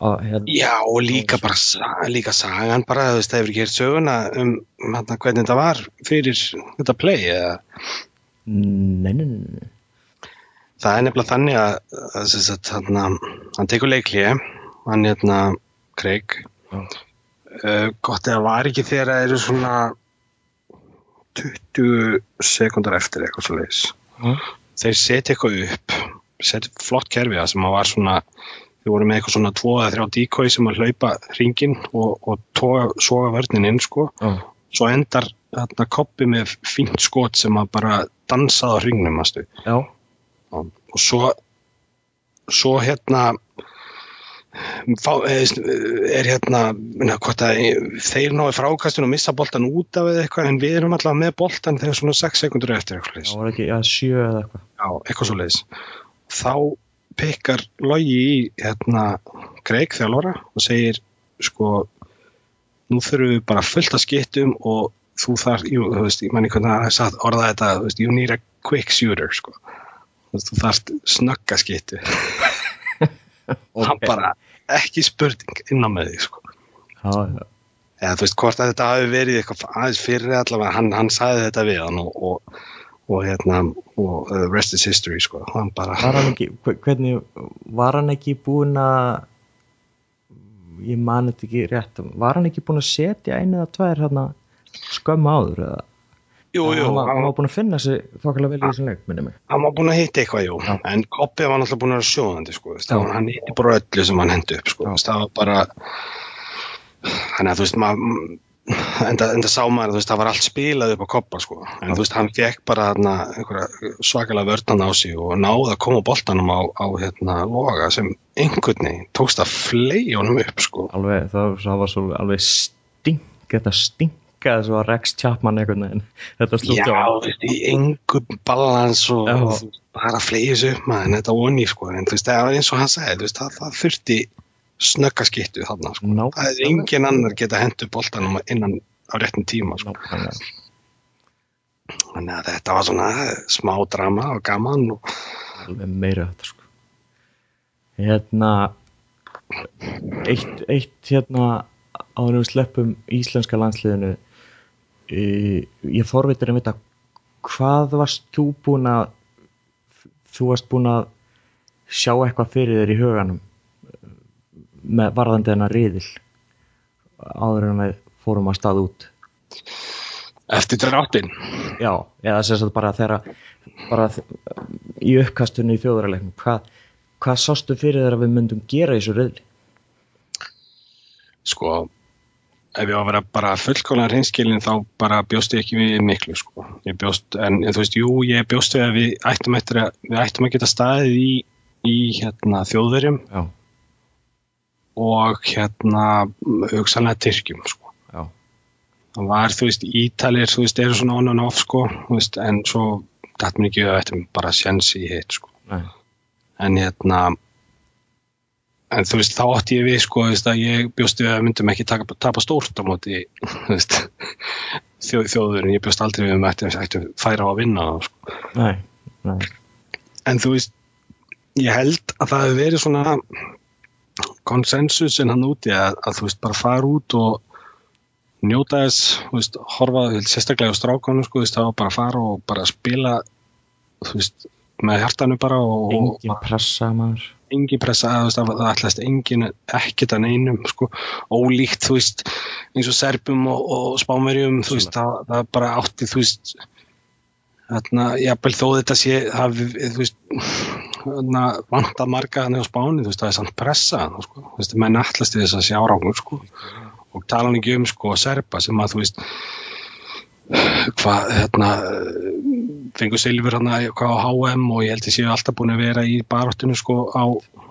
hérna, Já, og líka bara líka sagan bara, þú veist, það hefur ekki hér söguna um hana, hvernig þetta var fyrir þetta play eða? Nei, nei, nei, það er nefnilega þannig að, að sem sagt, hann, hann tekur leiklið hann hérna Craig. Uh, gott eða var ekki þegar það eru svona 20 sekundar eftir eitthvað svo leiðis Já. þeir setja eitthvað upp setja flott kerfi það sem að var svona þau voru með eitthvað svona 2 eða 3 decoy sem að hlaupa ringin og, og toga, soga vörnin inn sko. Já, svo endar þarna koppi með fínt skot sem að bara dansaði á hringnum aðstu. já, og svo svo hérna eh, er hérna hvort að þeir náðu frákastun og missa boltan út af eða eitthvað en við erum allavega með boltan þegar svona 6 sekundur eftir eitthvað var ekki að sjö eða eitthvað. Já, eitthvað svo leiðis. Þá pikkar logi í hérna Greig þjálfara og segir sko nú þurfum við bara fullt af skittum og þú þarf, jú, þú veist, ég manni hvernig það er sagt orðað þetta, þú veist, you need a quick shooter sko. Þú þarft snögga skittu. Hann bara ekki spurning inn á með því sko. já, já, Eða þú veist, hvort að þetta hafi verið eitthvað aðeins fyrir allavega, hann, hann sagði þetta við hann og, og, og hérna, og uh, rest is history sko. Hann bara, var hann ekki hve- hvernig, var hann ekki búinn að ég man þetta ekki rétt. Var hann ekki búinn að setja einu eða tvær hérna skömm áður eða? Jú, jú, hann, var, hann var búin að finna sig þokkalega vel í þessum leik, hann var búin að hitta eitthvað, jú, Já. en Koppi var náttúrulega búin að vera sjóðandi, sko, Já. hann, hitti bara öllu sem hann hendi upp, sko, veist, það var bara, þannig að, þú veist, maður, enda, enda sá maður, veist, það var allt spilað upp á Koppa, sko, en þú veist, hann fekk bara þarna svakalega vördan á sig og náði að koma boltanum á, á hérna, loga sem einhvern veginn tókst að flei honum upp, sko, alveg, það, það var svo alveg stink, þetta stinkaði svo að Rex Chapman einhvern veginn. Þetta Já, slútti á þú veist, í engum balans og, Já. og bara flegið sér upp maður, en þetta voni, sko, en þú veist, það var eins og hann veist, það, það þurfti snögga skittu þarna, sko. Það er engin annar geta hendur boltanum innan á réttin tíma, sko. Nákvæmlega. Þannig að þetta var svona eh, smá drama og gaman og meira þetta sko hérna eitt, eitt hérna áður við sleppum íslenska landsliðinu ég forvitir að vita hvað varst þú búin að þú varst búin að sjá eitthvað fyrir þér í huganum með varðandi hennar riðil áður en við fórum að stað út eftir dráttin. Já, eða sem sagt bara þegar bara í uppkastunni í þjóðurarleiknum hvað, hvað sástu fyrir að við myndum gera í þessu reyðli? Sko, ef ég á að vera bara fullkólan reynskilin þá bara bjóst ég ekki við miklu, sko. Ég bjóst, en þú veist, jú, ég bjóst við að við ættum, að, við ættum að geta staðið í, í hérna, þjóðverjum Já, og hérna hugsanlega Tyrkjum, sko. já, það var, þú veist, Ítalir, þú veist, eru svona on and off, sko, veist, en svo dætt mér ekki að þetta bara sjens í hitt, sko, nei, en hérna en þú veist, þá átti ég við, sko, veist, að ég bjóst við að myndum ekki taka, tapa stórt á móti, þjóð, þjóður, en ég bjóst aldrei við að ættum ættum færa á að vinna sko, nei, nei, en þú veist ég held að það hefur verið svona konsensusin hann úti að, að þú veist, bara fara út og njóta þess, þú veist, horfa sérstaklega á strákanum, sko, þú veist, var bara að fara og bara spila þú veist, með hjartanu bara og, engin pressa maður. Engin pressa, þú veist, það ætlaðist engin ekkert að neinum, sko. Ólíkt, þú veist, eins og Serbum og, og Spánverjum, þú veist, það, það bara átti, þú veist þarna, jafnvel þó þetta sé það, þú veist þarna, vanta marga þannig á Spáni, þú veist, það er samt pressa, sko, þú veist, menn ætlast til þess að sjá ráknum, sko. Og tala hann ekki um, sko, Serba sem að, þú veist hvað, hérna fengur Silfur hann að hvað á HM og ég held að séu alltaf búin að vera í baráttinu sko á,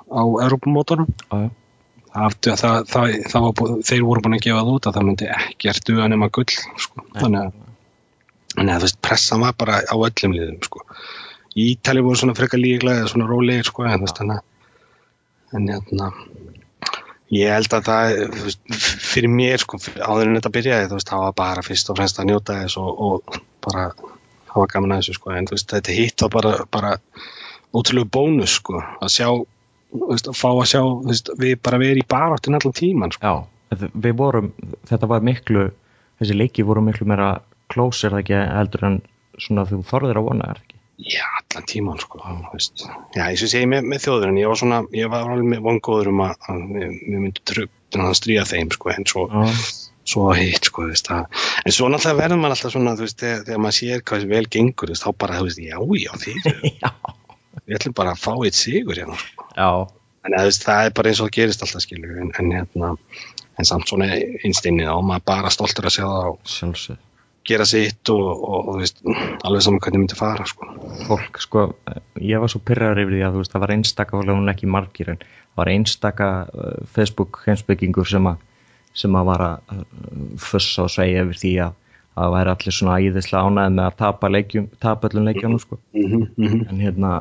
á Europamótorum það, það, það, það var, þeir voru búin að gefa það út að það myndi ekkert duga nema gull sko. þannig að að þú veist, pressan var bara á öllum liðum sko. Ítali voru svona frekar líklega svona rólegir sko, en þú veist þannig að en hérna ég held að það, þú veist, fyrir mér sko, áður en þetta byrjaði, þú veist, það var bara fyrst og fremst að njóta þess og, og bara hafa gaman að þessu sko, en þú veist, þetta hitt var bara, bara ótrúlegu bónus sko, að sjá þú veist, að fá að sjá, þú veist, við bara verið í baráttin allan tíman sko. já, við vorum þetta var miklu, þessi leiki voru miklu meira close er það ekki heldur en svona þú þorðir að vona er það ekki? Já, allan tíman sko. Já, eins og ég með, með þjóðurinn, ég var svona, ég var alveg með vongóður um að, að við myndum tröfn að stríða þeim sko, en svo, Já, svo hitt sko, þú veist, að, en svo náttúrulega verður maður alltaf svona, þú veist, þegar, þegar maður sér hvað vel gengur, þá bara, þú veist, já, já, já, við ætlum bara að fá eitt sigur hérna, sko. En þú veist, það er bara eins og gerist alltaf, skilur, en, en hérna, en samt svona innstinnið á maður bara stoltur að sjá það og sjálfsög gera sitt og, og, og veist, alveg saman hvernig myndi fara, sko. fólk, sko, ég var svo pyrraður yfir því að veist, það var einstaka, og hún ekki margir en það var einstaka uh, Facebook heimsbyggingur sem að sem að var að uh, fussa og segja yfir því að að það væri allir svona æðislega ánæði með að tapa leikjum, tapa öllum leikjunum sko. Mm -hmm. en hérna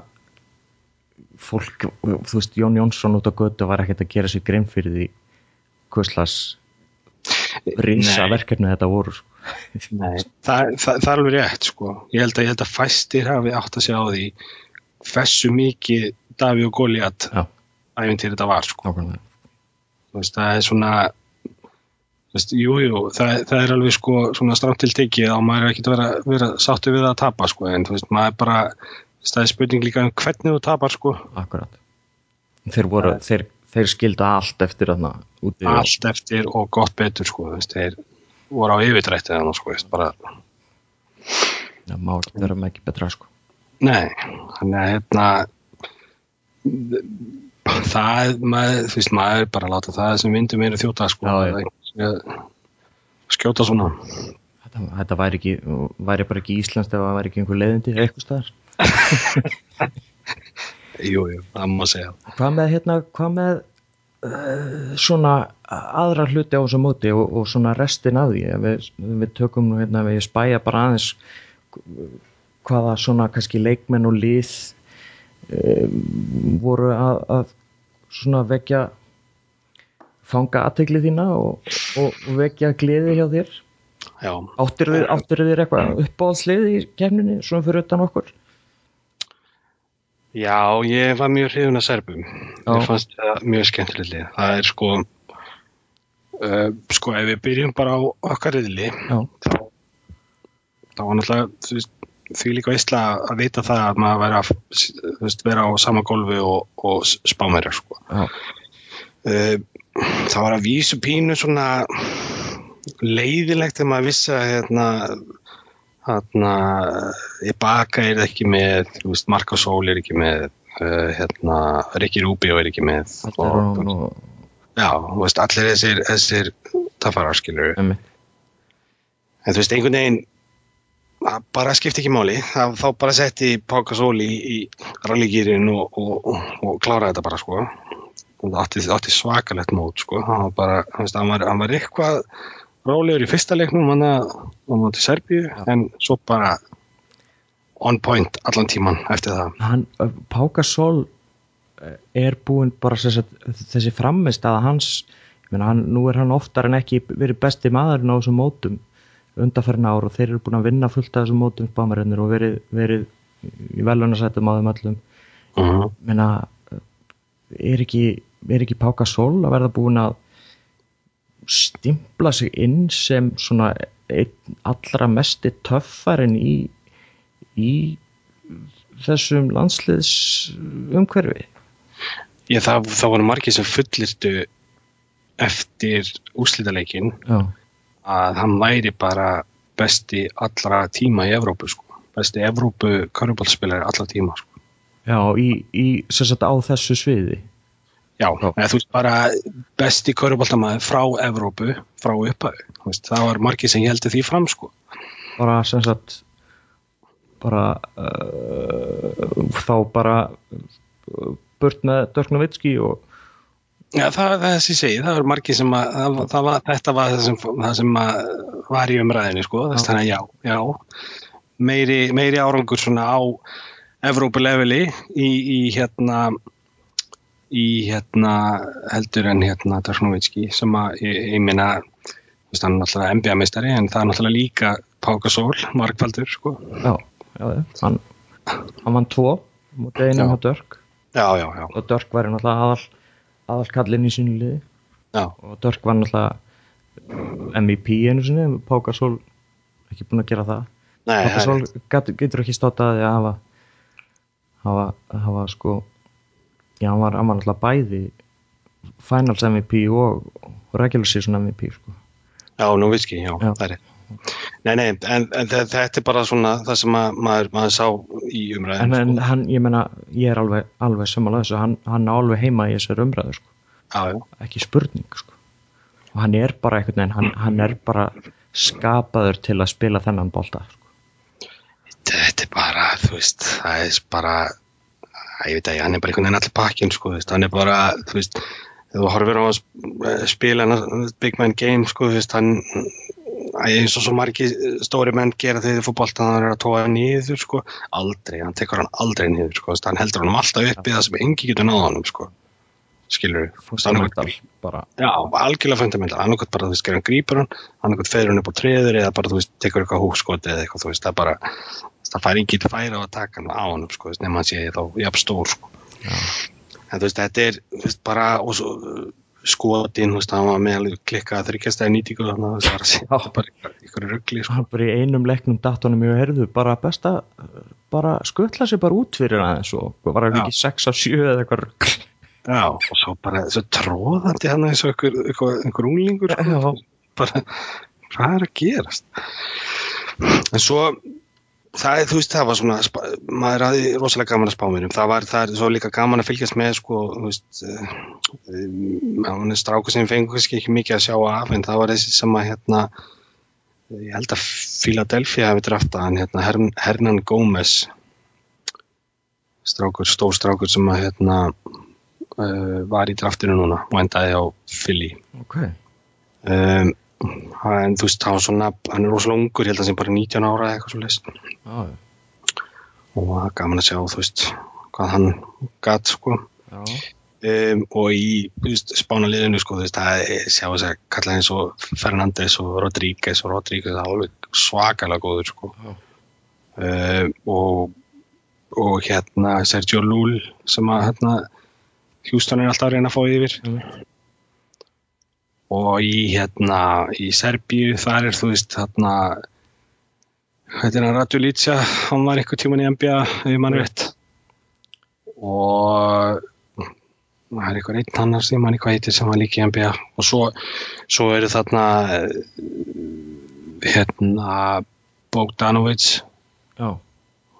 fólk, þú veist, Jón Jónsson út á götu var ekkert að gera sér grein fyrir því hvuslas rísa Nei. verkefni þetta voru sko. Það, það, það er alveg rétt sko. Ég held að, ég held að fæstir hafi átt að sjá því hversu mikið Daví og Goliat Já. æfintýri þetta var sko. Veist, það er svona veist, jú, það, það er alveg sko svona strátt til tekið og maður er ekki að vera, vera sáttu við að tapa sko, en veist, maður er bara það er spurning líka um hvernig þú tapar sko, Akkurat þeir, voru, þeir, þeir skildu allt eftir þarna allt eftir og gott betur sko, þeir voru á yfirdrætti þannig sko, bara það má ekki vera með ekki betra sko. Nei, þannig að hérna það, maður, þú veist, maður bara láta það sem vindur meira þjóta sko, Já, er að skjóta svona. Þetta, þetta væri, ekki, væri bara ekki íslenskt ef það væri ekki einhver leiðindi eitthvað staðar. Jú, jú, það má segja. Hvað með hérna, hvað með svona aðra hluti á þessu móti og, og svona restin af því. Við, við tökum nú hérna, við spæja bara aðeins hvaða svona kannski leikmenn og lið um, voru að, að svona vekja fanga aðtegli þína og, og, vekja gleði hjá þér? Já, áttir þér, eitthvað uppáhaldslið í kemninni svona fyrir utan okkur já ég var mjög hrifun að Serbum. Mér fannst það mjög skemmtilegt lið Það er sko uh, sko ef við byrjum bara á okkar riðli þá, þá var náttúrulega því líka veistla að vita það að maður væri að þú veist, vera á sama gólfi og, og spámerja sko. uh, það var að vísu pínu svona leiðilegt þegar maður vissi að hérna hérna í baka er ekki með veist, Marko Sól er ekki með uh, hérna, Rikki Rúbíó er ekki með og, og, já, veist, allir þessir, þessir tafarar skilur um, En þú veist, einhvern veginn bara skipti ekki máli. Það, þá bara setti Páka Sól í, í rallygýrin og, og, klára þetta bara sko. Og það átti, átti svakalegt mót sko. Hann var bara, veist, hann var, hann var eitthvað rólegur í fyrsta leiknum hann að Serbíu, en svo bara on point allan tíman eftir það. Hann, Páka Sol er búinn bara sem sagt, þessi frammist að hans hann, nú er hann oftar en ekki verið besti maðurinn á þessum mótum undarferðin ár og þeir eru búin að vinna fullt af þessum mótum spámarinnir og verið, verið í velunarsættum á þeim öllum. Uh -huh. meina, er ekki er ekki Páka Sol að verða búin að stimpla sig inn sem svona einn allra mesti töffarinn í í þessum landsliðs umhverfi Ég, það, það voru margir sem fullirtu eftir úslitaleikin já, að hann væri bara besti allra tíma í Evrópu sko. besti Evrópu körubálspilari allra tíma sko. já í, í sem sagt á þessu sviði Já, eða þú veist bara besti körubáltamaður frá Evrópu frá veist, það var margir sem heldur því fram sko. bara sem sagt bara uh, þá bara uh, burt með Dörknavitski og Já, það, það er þessi segi, það var margir sem að það, það var, þetta var það sem, það sem að var í umræðinni sko, þess að já, já. Meiri, meiri árangur svona á Evrópuleveli í, í hérna í hérna heldur en hérna Darsnovitski sem að ég, ég minna hann er náttúrulega NBA-meistari en það er náttúrulega líka Páka Sól, markvaldur sko. Já, já, hann hann vann tvo mútið einum á Dörk. Já, já, já, og Dörk var náttúrulega aðal aðal kallinn í sínu liði. Já, og Dörk var náttúrulega MVP einu sinni, Pákasól ekki búin að gera það. Nei, er, get, getur ekki státt að því að hafa hafa, hafa sko já, hann var, hann var náttúrulega bæði Finals MVP og, Regular Season MVP sko. já, Novitski, já, Já. það er. Nei, nei, en, en þe- þetta er bara svona það sem að maður, maður sá í en, umræðinu en sko. hann, ég menna, ég er alveg, alveg samanlega þessu, hann, hann á alveg heima í þessar umræðu sko. Já, já, ekki spurning sko. og hann er bara einhvern veginn hann, hann er bara skapaður til að spila þennan bolta sko. þetta er bara, þú veist, það er bara, ég veit ekki, hann er bara einhvern veginn allir pakkin, sko, veist, hann er bara, þú veist, þú horfir á að sp- spila Big Man Game, sko, þú veist, hann, að eins og svo margi stóri menn gera þegar boltan hann er að tóa niður, sko, aldrei, hann tekur hann aldrei niður, sko, hann heldur hann alltaf upp í það sem engi getur náða hann, sko, skilur fundamental bara Já, algjörlega fundamental, annarkot bara, þú veist, hann grípur hann, annarkot feður hann upp á treður eða bara, þú veist, tekur eitthvað húskot eða eitthvað, þú veist, það bara, það fær ekki færa á að taka hann á hann, sko, nema hann sé þá jafn stór, sko. En þú veist, þetta er, veist, bara, og svo uh, skotin, veist, hann var með klikkað þryggjastæði nýtíku, þannig að það var að Já. bara ykkur, ykkur ruggli, sko. hann bara í einum leiknum datt honum mjög herðu bara besta bara skuttla sér bara út fyrir aðeins og var ekki 6 af 7 eða eitthvað rugl. Já, og svo bara, svo tróðandi hann eins og ykkur, ykkur, ykkur unglingur, sko. Bara, hvað er að gerast en svo það, þú veist, það var svona, maður hafði rosalega gaman að spá mér um, það var, það svo líka gaman að fylgjast með, sko, þú veist, hann er stráku sem fengur ekki mikið að sjá af, en það var þessi sem að, hérna, ég held að Philadelphia hefði draftað hann, hérna, Hern, Hernan Gómez, strákur, stór strákur sem að, hérna, uh, var í draftinu núna og endaði á Philly. Ok. Um, en þú veist, svona, hann er rosalega ungur, ég held að hann sé bara 19 ára eða eitthvað svo leist Já, og það er gaman að sjá, þú veist, hvað hann gatt, sko. Um, og í spánaliðinu, sko, þú veist, það sjá þess að kalla eins og Fernandes og Rodríguez og Rodríguez, það er alveg svakalega góður, sko. Um, og og hérna Sergio Lul sem að hérna Houston er alltaf að reyna að fá yfir. Einmitt. Og í hérna í Serbíu þar er þú veist hérna er hann Radulítsja hann var eitthvað tíman í NBA ef mann rétt. Og það er eitthvað einn annar sem mann eitthvað heitir sem var líka í NBA og svo, svo eru þarna hérna Bogdanovic Já,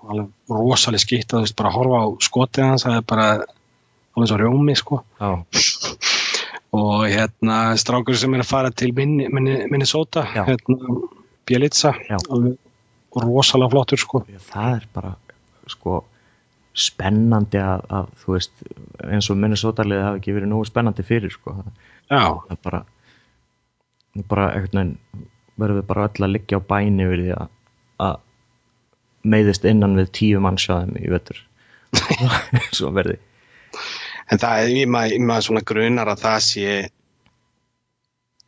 alveg rosalega skitt að þú veist bara horfa á skotið hans það er bara alveg svo rjómi sko. Já, og hérna strákur sem er að fara til Minni- Minni- Minnesota hérna Bielitsa rosalega flottur sko það er bara, sko, spennandi að, að þú veist, eins og Minnesota-liðið hafi ekki verið nógu spennandi fyrir, sko. já, Það er bara, bara, verðum við bara öll að liggja á bæni yfir því að, að meiðist innan við tíu mannsjáðum í vetur. Svo verði. En það ég maður, maður svona grunar að það sé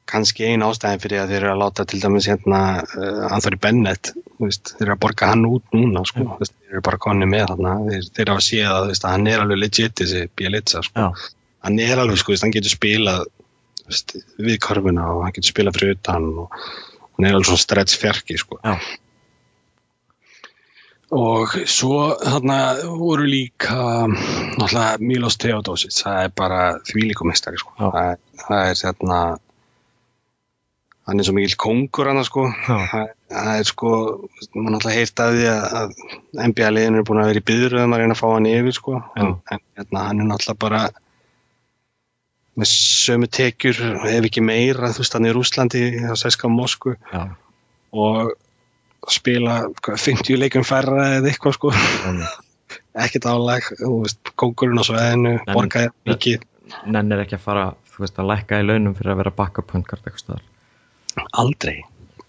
kannski ein ástæðin fyrir að þeir eru að láta til dæmis hérna uh, Anthony Bennett veist, þeir eru að borga hann út núna sko, þú veist, þeir eru bara konni með þarna. Þeir, þeir séð að, þú veist, að hann er alveg legit þessi Bielitsa sko. Já, hann er alveg sko, hann getur spilað við korfuna og hann getur spilað fyrir utan og hann er alveg svona stretch fjarki sko. já, og svo þarna voru líka náttúrulega Milos Theodosic það er bara þvílíkumistari sko. Það, það er þarna hann er svo mikill kongur hann sko. Það, það er sko maður náttúrulega heyrt af því að, að NBA-liðin er búin að vera í byðröðum að reyna að fá hann yfir sko. En, en hérna, hann er náttúrulega bara með sömu tekjur ef ekki meira, þú veist hann er í Rúslandi á Seska Moskvu. Já, og spila hvað, 50 leikum færra eða eitthvað sko einmitt. ekkert álag, þú veist, kókurinn á sveðinu borgaði mikið nennir ekki að fara, þú veist, að lækka í launum fyrir að vera backup guard eitthvað staðar. aldrei,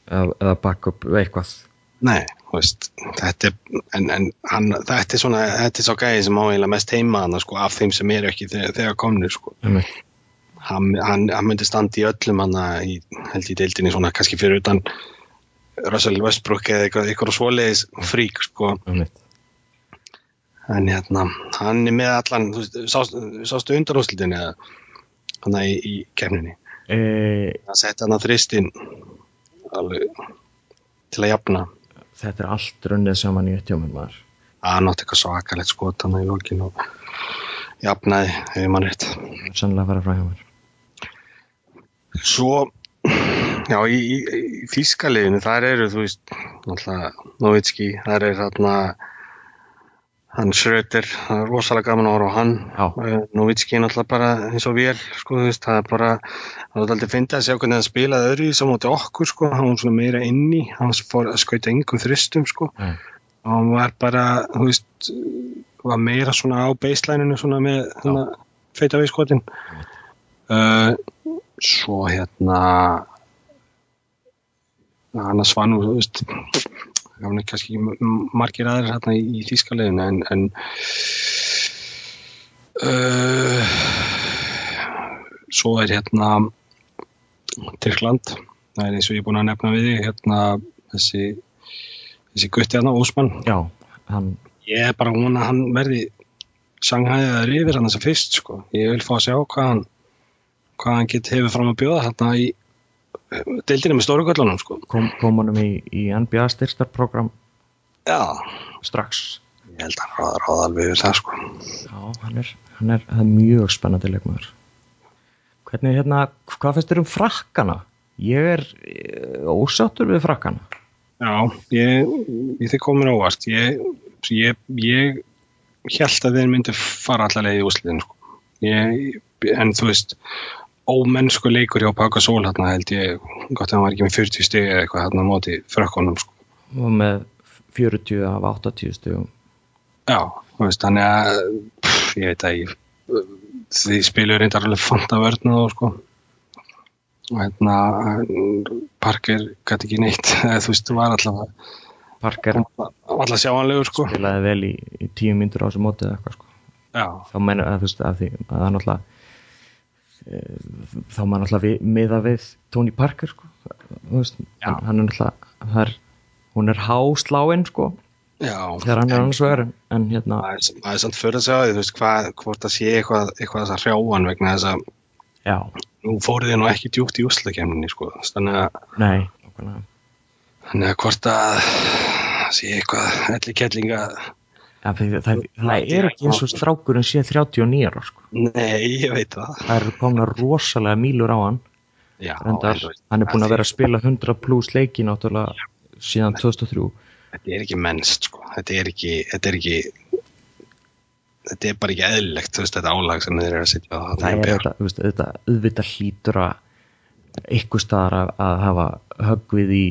Eða, backup eitthvað. nei, þú veist þetta er, en, en hann, þetta er svona þetta er svo gæði sem á eiginlega mest heima hann sko, af þeim sem eru ekki þegar, þegar komnir sko. Einmitt. hann, hann, hann myndi standa í öllum hann í, held í deildinni svona kannski fyrir utan Russell Westbrook eða eitthvað, eitthvað svoleiðis frík sko. En hérna, hann er með allan þú sást, sástu undanúslitinni eða? Hann í, í kemninni E, að setja hann að þristinn alveg til að jafna. þetta er allt runnið saman í maður. að hann átti eitthvað svakalegt skot hann í lokin og jafnaði hefur mann rétt. Það er sannlega að fara frá hjá mér. svo já, í, í, í þýskaliðinu þar eru, þú veist náttúrulega Novitski, þar er þarna hann Schröter það er rosalega gaman að horfa á hann. Já. Eh, Novitski er náttúrulega bara eins og vél sko, þú veist, það er bara það var aldrei fyndið að sjá hvernig hann spilaði öðru í samóti okkur, sko, hann var svona meira inni hann fór að skauta engum þristum, sko. Nei. og hann var bara, þú veist var meira svona á baseline-inu svona með svona feita við skotin. Uh, svo hérna annars var nú, þú veist það var kannski margir aðrir hérna í, í þýskaleginu en, en uh, svo er hérna Tyrkland það er eins og ég er búin að nefna við þig hérna þessi þessi gutti hérna, Ósmann hann, ég er bara að vona að hann verði sanghæðiðar yfir hann þess að fyrst sko. ég vil fá að sjá hvað hann hvað hann get hefur fram að bjóða hérna í deildinu með stóru göllunum sko. kom, kom honum í, í NBA styrstarprogram strax. ég held að hann ráða, alveg yfir það sko. Já, hann er, hann er, er mjög spennandi leikmaður. Hvernig, hérna, hvað finnst þér um frakkana? Ég er eh, ósáttur við frakkana. Já, ég, ég þið komur óvart ég, ég, ég held að þeir myndi fara allar leið í úsliðin sko. ég, en þú veist ómennsku leikur hjá Paka Sól hérna held ég, gott að hann var ekki með 40 steg eða eitthvað hérna á móti frökkunum sko. og með 40 af 80 stugum Já, veist, þannig að pff, ég veit að ég því spilur reyndar alveg fanta vörna og sko. Og hérna Parker gæti ekki neitt þú veist, þú var allavega Parker allavega sjáanlegur sko. spilaði vel í, í tíu myndur á þessu móti eða eitthvað sko. Já, þá menur að þú veist að því að náttúrulega e, þá maður náttúrulega miða við Tony Parker sko. Veist, hann, er náttúrulega það er, hún er hásláin sko. Þegar hann er annars vegar en, en hérna, maður er- samt fyrir að segja hvort það sé eitthvað, eitthvað þess að hrjáan vegna þess að já, nú fóruð þið nú ekki djúpt í úslakemninni, sko, þannig að, nei nákvæmlega. þannig að hvort að það sé eitthvað elli kettlinga, Ja, það, það, það er ekki eins og strákurinn sé 39 ára sko. nei, ég veit það, það eru komna rosalega mílur á hann. Já, veist, hann er búin að vera að spila 100 pluss leiki náttúrulega síðan 2003 þetta er ekki mennst, sko, þetta er ekki, þetta er ekki, þetta er bara ekki eðlilegt, þú veist, þetta álag sem þeir eru að sitja á. Er þetta, þetta auðvitað hlýtur að ykkur staðar að, að hafa höggvið í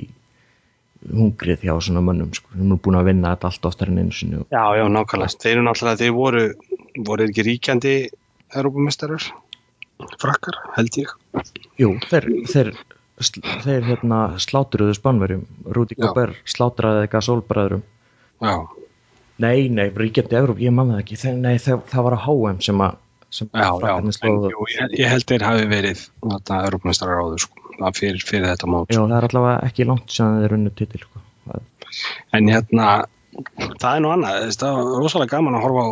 hungrið hjá svona mönnum sko. þeir eru búin að vinna þetta allt oftar en einu sinni og- Já, já, nákvæmlega, þeir eru náttúrulega, þeir voru, voru ekki ríkjandi Európumestarar, frakkar, held ég, jú, þeir, þeir, þeir hérna slátruðu spannverjum Rúdi Já. Góber slátraði eitthvað sólbræðurum já, nei, nei, ríkjandi Evróp, ég man það ekki. Þeir, nei, það, það var á HM sem að sem Já, já, en, jú, ég, ég held þeir hafi verið þetta Europamestrar áður sko, fyrir, fyrir þetta mót. Já, það er allavega ekki langt sem þeir unnu titil sko. Það- En hérna, það er nú annað, það var rosalega gaman að horfa á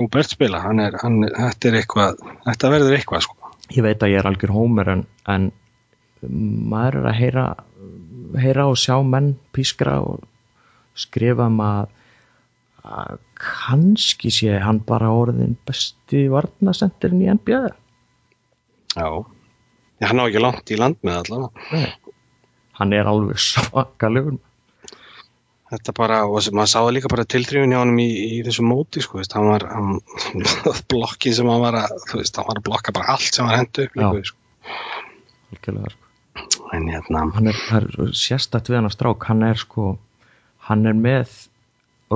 Góbert spila, hann er, hann, þetta er eitthvað, þetta verður eitthvað sko. Ég veit að ég er algjör hómer en, en maður er að heyra heyra og sjá menn pískra og skrifa um að, að kannski sé hann bara orðin besti varnasendirinn í NBA Já. Hann á ekki langt í land með allavega. Nei. hann er alveg svakalegur Þetta bara, og maður sáði líka bara tilþrifin hjá honum í, í þessu móti, sko, veist, hann var, hann, blokkin sem hann var að, veist, hann var að blokka bara allt sem hann hendu upp, líka, sko. sko. En hérna, hann er, er sérstætt við hann að strák hann er sko hann er með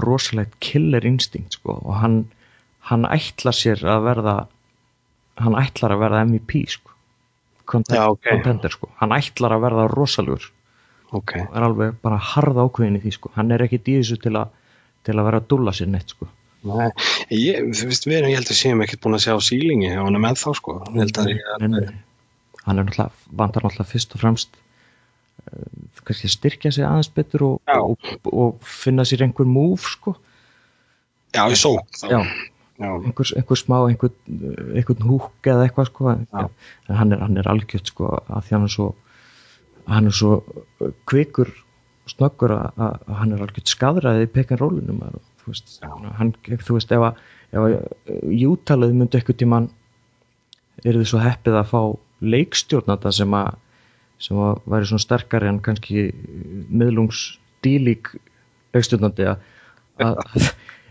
rosalegt killer instinct sko og hann, hann ætlar sér að verða hann ætlar að verða MVP sko Content, Já, ok. contender sko. Hann ætlar að verða rosalegur. Ok, og er alveg bara harða ákveðin í því sko. Hann er ekkit í þessu til að til að vera að dúlla sér neitt sko. Nei, ég, þú veist, við erum, ég held að séum ekkert búin að sjá sílingi hjá honum með þá, sko. Ég, Nei, nei. hann er náttúrulega, vantar náttúrulega fyrst og fremst uh, styrkja sig aðeins betur og, og, og finna sér einhver move sko. Já, ég já, Já, einhver, einhver smá einhver, einhvern húk eða eitthvað sko. En, hann er, hann er algjört sko að því hann er svo hann er svo uh, kvikur snöggur að, hann er algjört skadraðið í pekan rólunum að, þú veist, hann, þú veist ef að, ef að jútalið myndi eitthvað tíman eru þið svo heppið að fá leikstjórnata sem að sem að væri svona sterkari en kannski miðlungs dílík leikstjórnandi að, að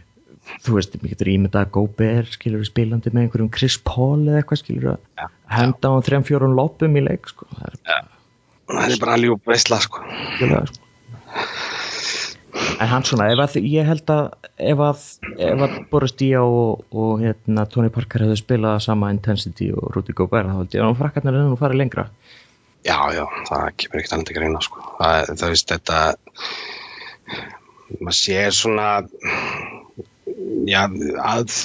þú veist, mér getur ímyndað að Gobert skilur spilandi með einhverjum Chris Paul eða eitthvað skilur að Já. henda á þrejum fjórum loppum í leik sko. það er það er bara alveg veistla, sko. sko. en hann svona, ef að ég held að ef að, ef að Boris Díá og, og hérna, Tony Parker hefðu spilað sama intensity og Rudy Gobert þá held ég að frakkarnar er nú farið lengra Já, já, það kemur ekkert annað ekki reyna, sko. Það, það veist, þetta, maður sér svona, já, að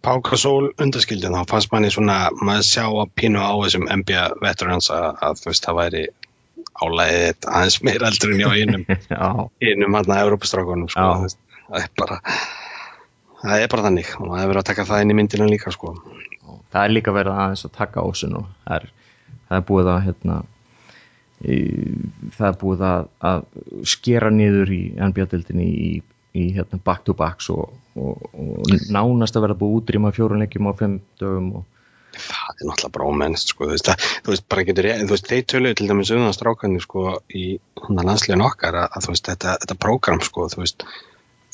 Páka Sól undaskildin, þá fannst manni svona, maður sjá að pínu á þessum NBA veterans að, að þú veist, það væri álæðið aðeins meira eldur en já, einum hann að Európastrákunum sko. Það er bara það er bara þannig og það er verið að taka það inn í myndina líka sko. það er líka verið aðeins að taka á þessu nú það er, það er búið að hérna, í, það er búið að, að skera niður í NBA-dildinni í, í hérna, back to backs og, og, og nánast að vera búið að útrýma fjórunleikjum á fimm dögum og, það er náttúrulega bara ómennst sko, þú veist, það, þú veist, bara getur þú veist, þeir töluðu til dæmis um það strákandi sko í landslegin okkar að, að þú veist, þetta, þetta prógram sko, þú veist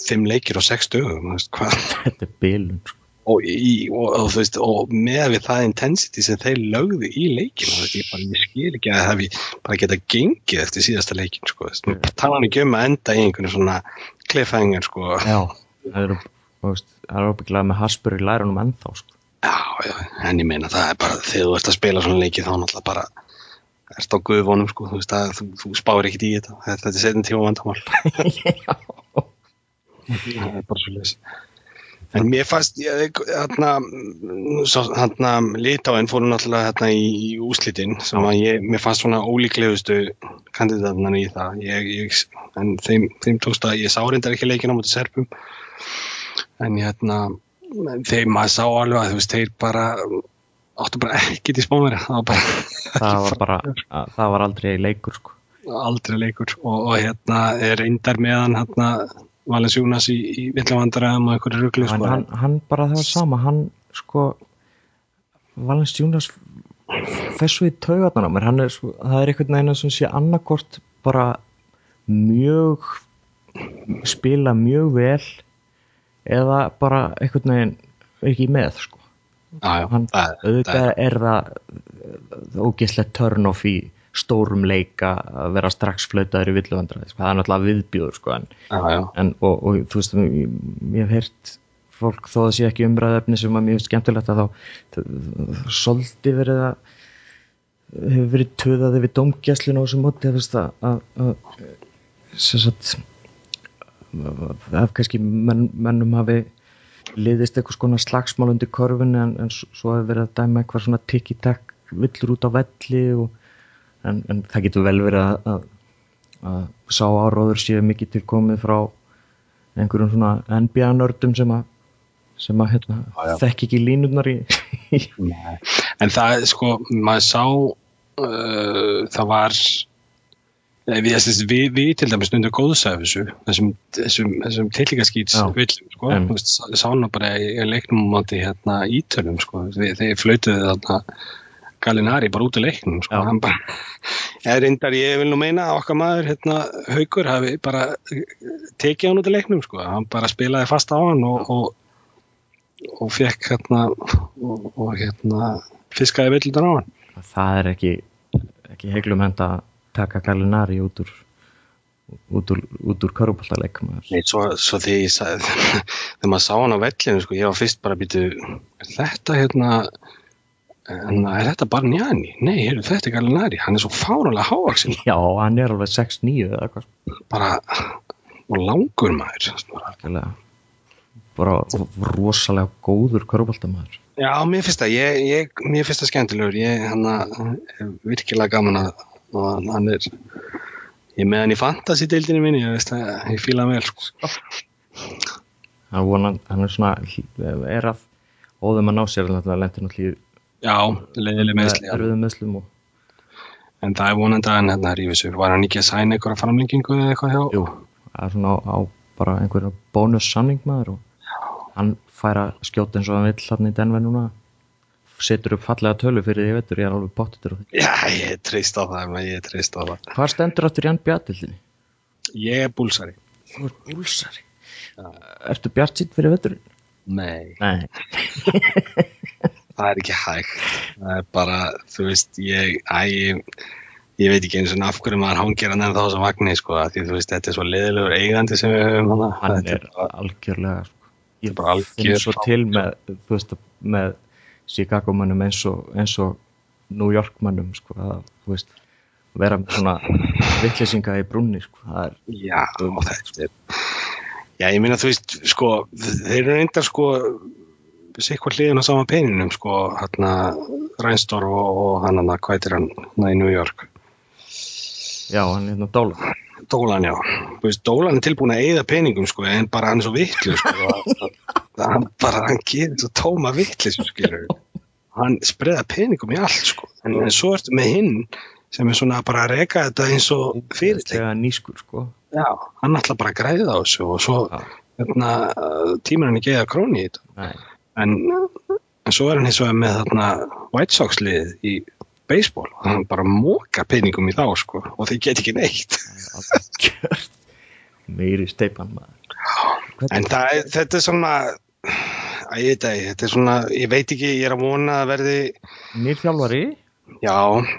fimm leikir og sex dögum, þú veist, hvað Þetta er bilun sko. og, í, og, og þú veist, og með við það intensity sem þeir lögðu í leikinu, þú veist, ég bara, ég skil ekki að það hefði bara geta gengið eftir síðasta leikin sko, þú veist, mm. talan ekki um að enda í einhvern svona cliffhanger sko. Já, það eru það er óbygglega með haspur í lærunum ennþá sko. Já, já, en ég meina það er bara þegar þú ert að spila svona leiki þá náttúrulega bara ert á guðvonum sko, þú að þú, þú spáir ekkert í þetta, þetta er setin tíma vandamál. Það er bara svo leys en mér fannst hérna hérna litáinn fóru náttúrulega hérna í, í úslitin sem að ég, mér fannst svona ólíklegustu kandidatnar í það. Ég, ég, en þeim, þeim tókst að ég sá reyndar ekki leikin á mútið serpum en hérna þeir maður sá alveg að þú veist þeir bara áttu bara ekkert í spónari það var bara það var, bara, það var aldrei leikur sko. aldrei leikur. Og, og hérna er reyndar meðan hérna Valens Jónas í, í villavandaraðum og einhverju rugglu sko. hann, hann bara það var sama hann sko Valens Jónas þessu í taugarnar á mér. Er, sko, það er einhvern veginn sem sé annarkort bara mjög spila mjög vel eða bara einhvern veginn ekki með sko. Já, já, hann, það, auðvitað það er það ógeðslega turn off í stórum leika að vera strax flautaður í villuvandræði, sko. það er náttúrulega viðbjóður sko, en, já, en og, og þú veist, ég hef heyrt fólk þó að sé ekki umræðöfni sem var mjög skemmtilegt að þá soldi verið að hefur verið töðað yfir domgæslinu á þessum móti að, að, að sem sagt að kannski menn, mennum hafi liðist eitthvað svona slagsmál undir korfunni en, en svo hefur verið að dæma eitthvað svona tikki-takk villur út á velli og, en, en það getur vel verið að, að, að sá áróður séu mikið til komið frá einhverjum svona NBA-nördum sem að sem að hérna, þekk ekki línurnar í en það sko maður sá uh, það var Við, við, við til dæmis stundum góðsæðu þessu, þessum, þessum, þessum tilíkaskýts villum, sko, veist, sána bara í leiknum á móti hérna ítölum, sko, þeir flautuði þarna Gallinari bara út af leiknum, sko, hann bara, eða reyndar ég vil nú meina að okkar maður, hérna, Haugur hafi bara tekið hann út af leiknum, sko, hann bara spilaði fast á hann og, og, og fekk hérna, og, og hérna, fiskaði villunar á hann. Það er ekki, ekki heglum henda taka Gallinari út úr út úr, úr körupallaleik Nei, svo, svo því ég sagði þegar maður sá hann á vellinu, sko, ég var fyrst bara að býtu, þetta hérna en er þetta bara njani? Nei, er þetta er Gallinari, hann er svo fáralega hávaksin. Já, hann er alveg 6-9 eða eitthvað. Bara og langur maður Alkjörlega. bara rosalega góður körupallamæður Já, mér finnst það, ég, ég, mér finnst það skemmtilegur ég hann að virkilega gaman að og hann er ég með hann í fantasy-deildinu minni ég veist að ég fýla hann vel sko. hann, vonan, hann er svona er að óðum að ná sér þetta lendir náttúrulega já, leiðileg meðsli meðslum og... en það er vonandi að hann hérna rífisur var hann ekki að sæna einhverja framlengingu eða eitthvað hjá jú, það er svona á, á bara einhverja bónus sanning maður og hann fær að skjóta eins og hann vill hann í denver núna setur upp fallega tölu fyrir því veitur, ég er alveg bóttitur á því Já, ég er treyst á það, ég er treyst á það Hvað stendur áttur hann bjartildinni? Ég er búlsari Þú er búlsari? Já. Ertu bjart sitt fyrir veitur? Nei Nei Það er ekki hægt Það er bara, þú veist, ég æ, ég, veit ekki eins og af hverju maður hangir hann en þá sem vagnir, sko því þú veist, þetta er svo leðilegur eigandi sem við höfum hana. Hann er, er bara, algjörlega sko. Ég finn svo til með, þú veist, með Chicago mannum eins og, eins og New York mannum sko, að, veist, vera með svona vittlýsinga í brunni sko, er, Já, um, þetta er Já, ég minna þú veist, sko þeir eru reyndar sko sikkur hliðin á sama peninum sko hérna Rænstor og, og hann hann, hvað er hann, í New York? Já, hann er hérna Dólan Dólan, já, veist, Dólan er tilbúin að eigða peningum sko, en bara hann er svo vittlu sko, hann bara, hann gerir svo tóma vittli, skilur hann spreða peningum í allt sko. En, en svo ertu með hinn sem er svona bara að reyka þetta eins og fyrirtæk nýskur sko. Já, hann ætla bara að græða á þessu og svo hérna, tímur hann ekki eða króni í þetta en en svo er hann eins og með þarna White Sox lið í baseball. Og hann bara móka peningum í þá sko og þeir get ekki neitt. Meiri steipan maður. En það, þetta er svona að ég veit ekki, þetta er svona ég veit ekki, ég er að vona að verði nýr þjálfari? Já,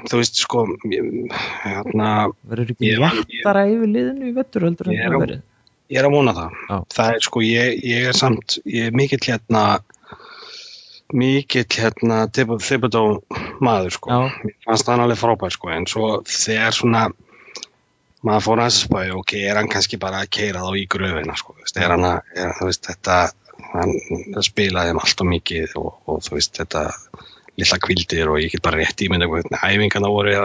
þú veist sko hérna, verður ekki léttara yfir liðinu í vettur heldur en Ég það á- verið ég er að vona það. Já. það er sko, ég, ég er samt ég er mikill hérna mikill hérna Thibodeau maður sko. Já. fannst hann alveg frábær sko en svo þegar svona maður fór að spæja, ok, er hann kannski bara að keira þá í gröfina sko, veist, er hann að, er, veist, þetta hann spilaði um allt og mikið og, og þú veist, þetta lilla kvildir og ég get bara rétt ímynda hvernig æfingarna voru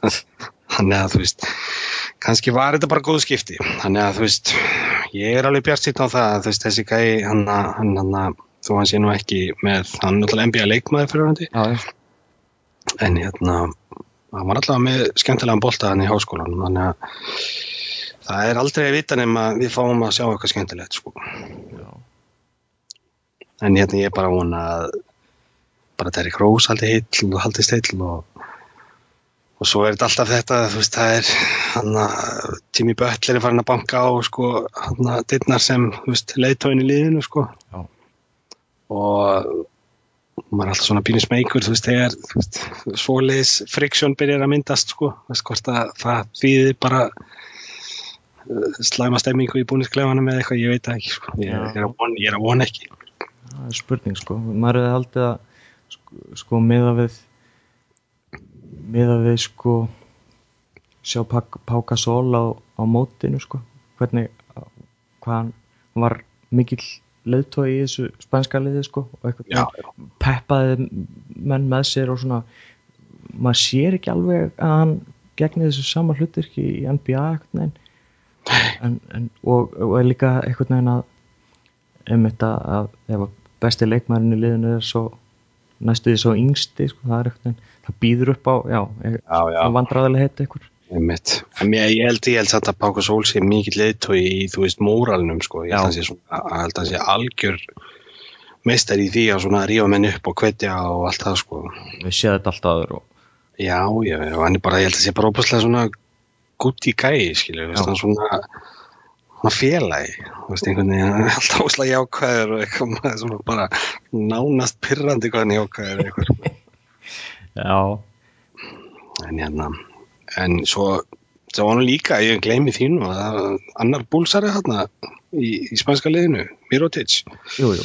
þannig að þú veist kannski var þetta bara góð skipti. Þannig að þú veist, ég er alveg bjart sitt á það að þessi gæi hann, hann, hann, þó hann sé nú ekki með hann er náttúrulega NBA leikmaður fyrir hann en hérna hann var allavega með skemmtilegan bolta hann í háskólanum þannig að það er aldrei að vita nema við fáum að sjá eitthvað skemmtilegt sko. Já. en hérna ég er bara vona að bara Derrick Rose haldi heill og haldist heill og, og svo er þetta alltaf þetta þú veist það er hann að Timmy Butler er farin að banka á sko hann að dittnar sem þú veist leiðtóin í liðinu sko Já. Og maður er alltaf svona pínu smeykur þú veist, þegar svoleiðis friksjón byrjar að myndast sko, veist hvort að það þýðir bara uh, slæma stemmingu í búnisklefanum eða eitthvað, ég veit það ekki sko. ég, er að vona, ég er að vona ekki. Það er spurning sko. Maður hefði haldið að sko, sko miða við miða við sko sjá Pá- Pá Gasol á, á mótinu sko. Hvernig hvað hann var mikill leiðtói í þessu spænska liði sko og eitthvað peppaði menn með sér og svona maður sér ekki alveg að hann gegni þessu sama hlutverki í NBA en, en, og, og er líka einhvern veginn að einmitt að, að ef að besti leikmærin í liðinu er svo næstu því svo yngsti sko, það er það býður upp á já, já, já. Einmitt. En mér, ég held, ég held samt að Páka Sól sé mikill leiðtói í, þú veist, móralnum, sko. Ég held að svona, að held að sé algjör meistar í því að svona rífa menn upp og hvetja og allt það, sko. við séð þetta alltaf aður og Já, já, og hann er bara, ég held að sé bara óbúslega svona gutt í gæi, skilju, svona, svona félagi, þú veist, einhvern veginn, alltaf óslega jákvæður og eitthvað, maður svona bara nánast pyrrandi hvað hann er jákvæður eitthvað, sko. já, En hérna, en svo, það var nú líka, ég gleymi þínu, að annar búlsari hérna í, í spænska liðinu, Mirotic. jú, jú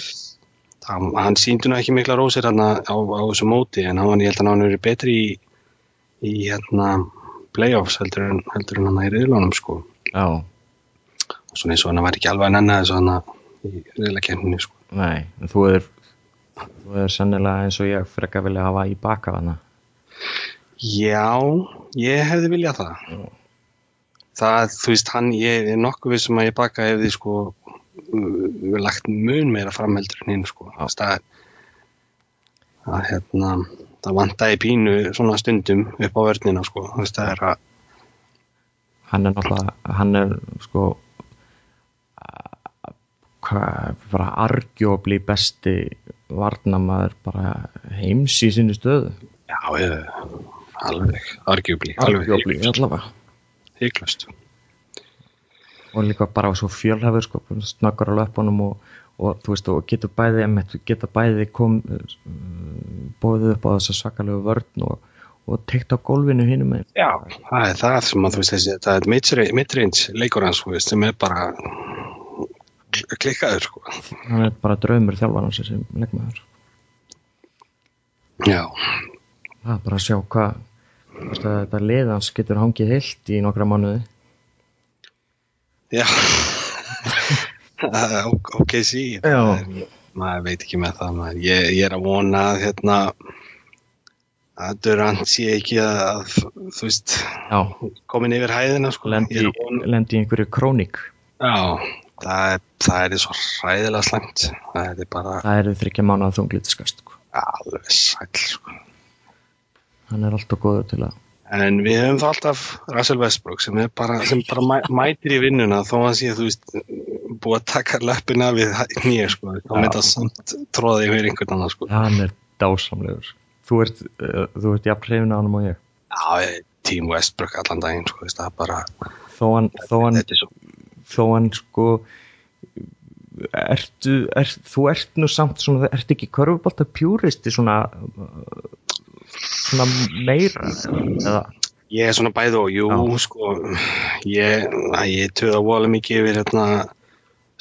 Hann, hann síndi nú ekki mikla rósir hérna á, á þessu móti, en hann, ég held að hann hafi verið betri í, í hérna playoffs heldur en, heldur en hann í riðlunum, sko. já, Svona eins og hann var ekki alveg að nenna þessu hann í riðlakenninni, sko. nei, en þú er þú er sennilega eins og ég frekka vilja hafa í baka hana Já, ég hefði viljað það. Það, þú veist, hann, ég er nokkuð við sem að ég baka hefði sko uh, lagt mun meira framheldur en hinn sko. Það er að hérna, það vantaði pínu svona stundum upp á vörnina sko. Veist, það er að, hann er náttúrulega hann er sko bara argjóbli besti varnamaður bara heims í sinni stöðu já, ég, alveg, argjúbli, alveg hygglust. og líka bara svo fjölhafur sko, snakkur á löpunum og, og þú veist, og getur bæði einmitt, getur bæði kom bóðið upp á þessa svakalegu vörn og, og teikt á gólfinu hinum með Já, það er það sem að þú veist þessi, það er midrange midrange leikur hans, þú veist, sem er bara kl- klikkaður sko. hann er bara draumur þjálfan hans sem leikmaður. Já, það er bara að sjá hvað veist, að þetta liðans getur hangið heilt í nokkra mánuði já. Ok, ok, sí. Já. Maður veit ekki með það. Ég, ég er að vona að hérna að Durant sé ekki að, þú veist, já, komin yfir hæðina, sko. lendi, að vona, í einhverju króník já, það er, það er svo ræðilega slæmt. Það er bara það eru þryggja mánuða þunglitiskast sko. alveg sæl, sko. Hann er alltaf góður til að En við höfum þá alltaf Russell Westbrook sem, er bara, sem bara mæ, mætir í vinnuna þó að sé, þú veist, búið að taka löppina við nýja sko, þá Já. myndi það samt tróði yfir einhvern annan sko. hann er dásamlegur þú ert, uh, þú ert jafn hrifin á hann og ég Já, Team Westbrook allan daginn sko, það er bara, þó hann, þó hann, þó hann sko ertu, er, þú ert nú samt svona, ert ekki körfubólta pjúristi svona svona meira eða, Ég er svona bæði og, jú, Já. sko, ég, að ég töða vola mikið yfir hérna,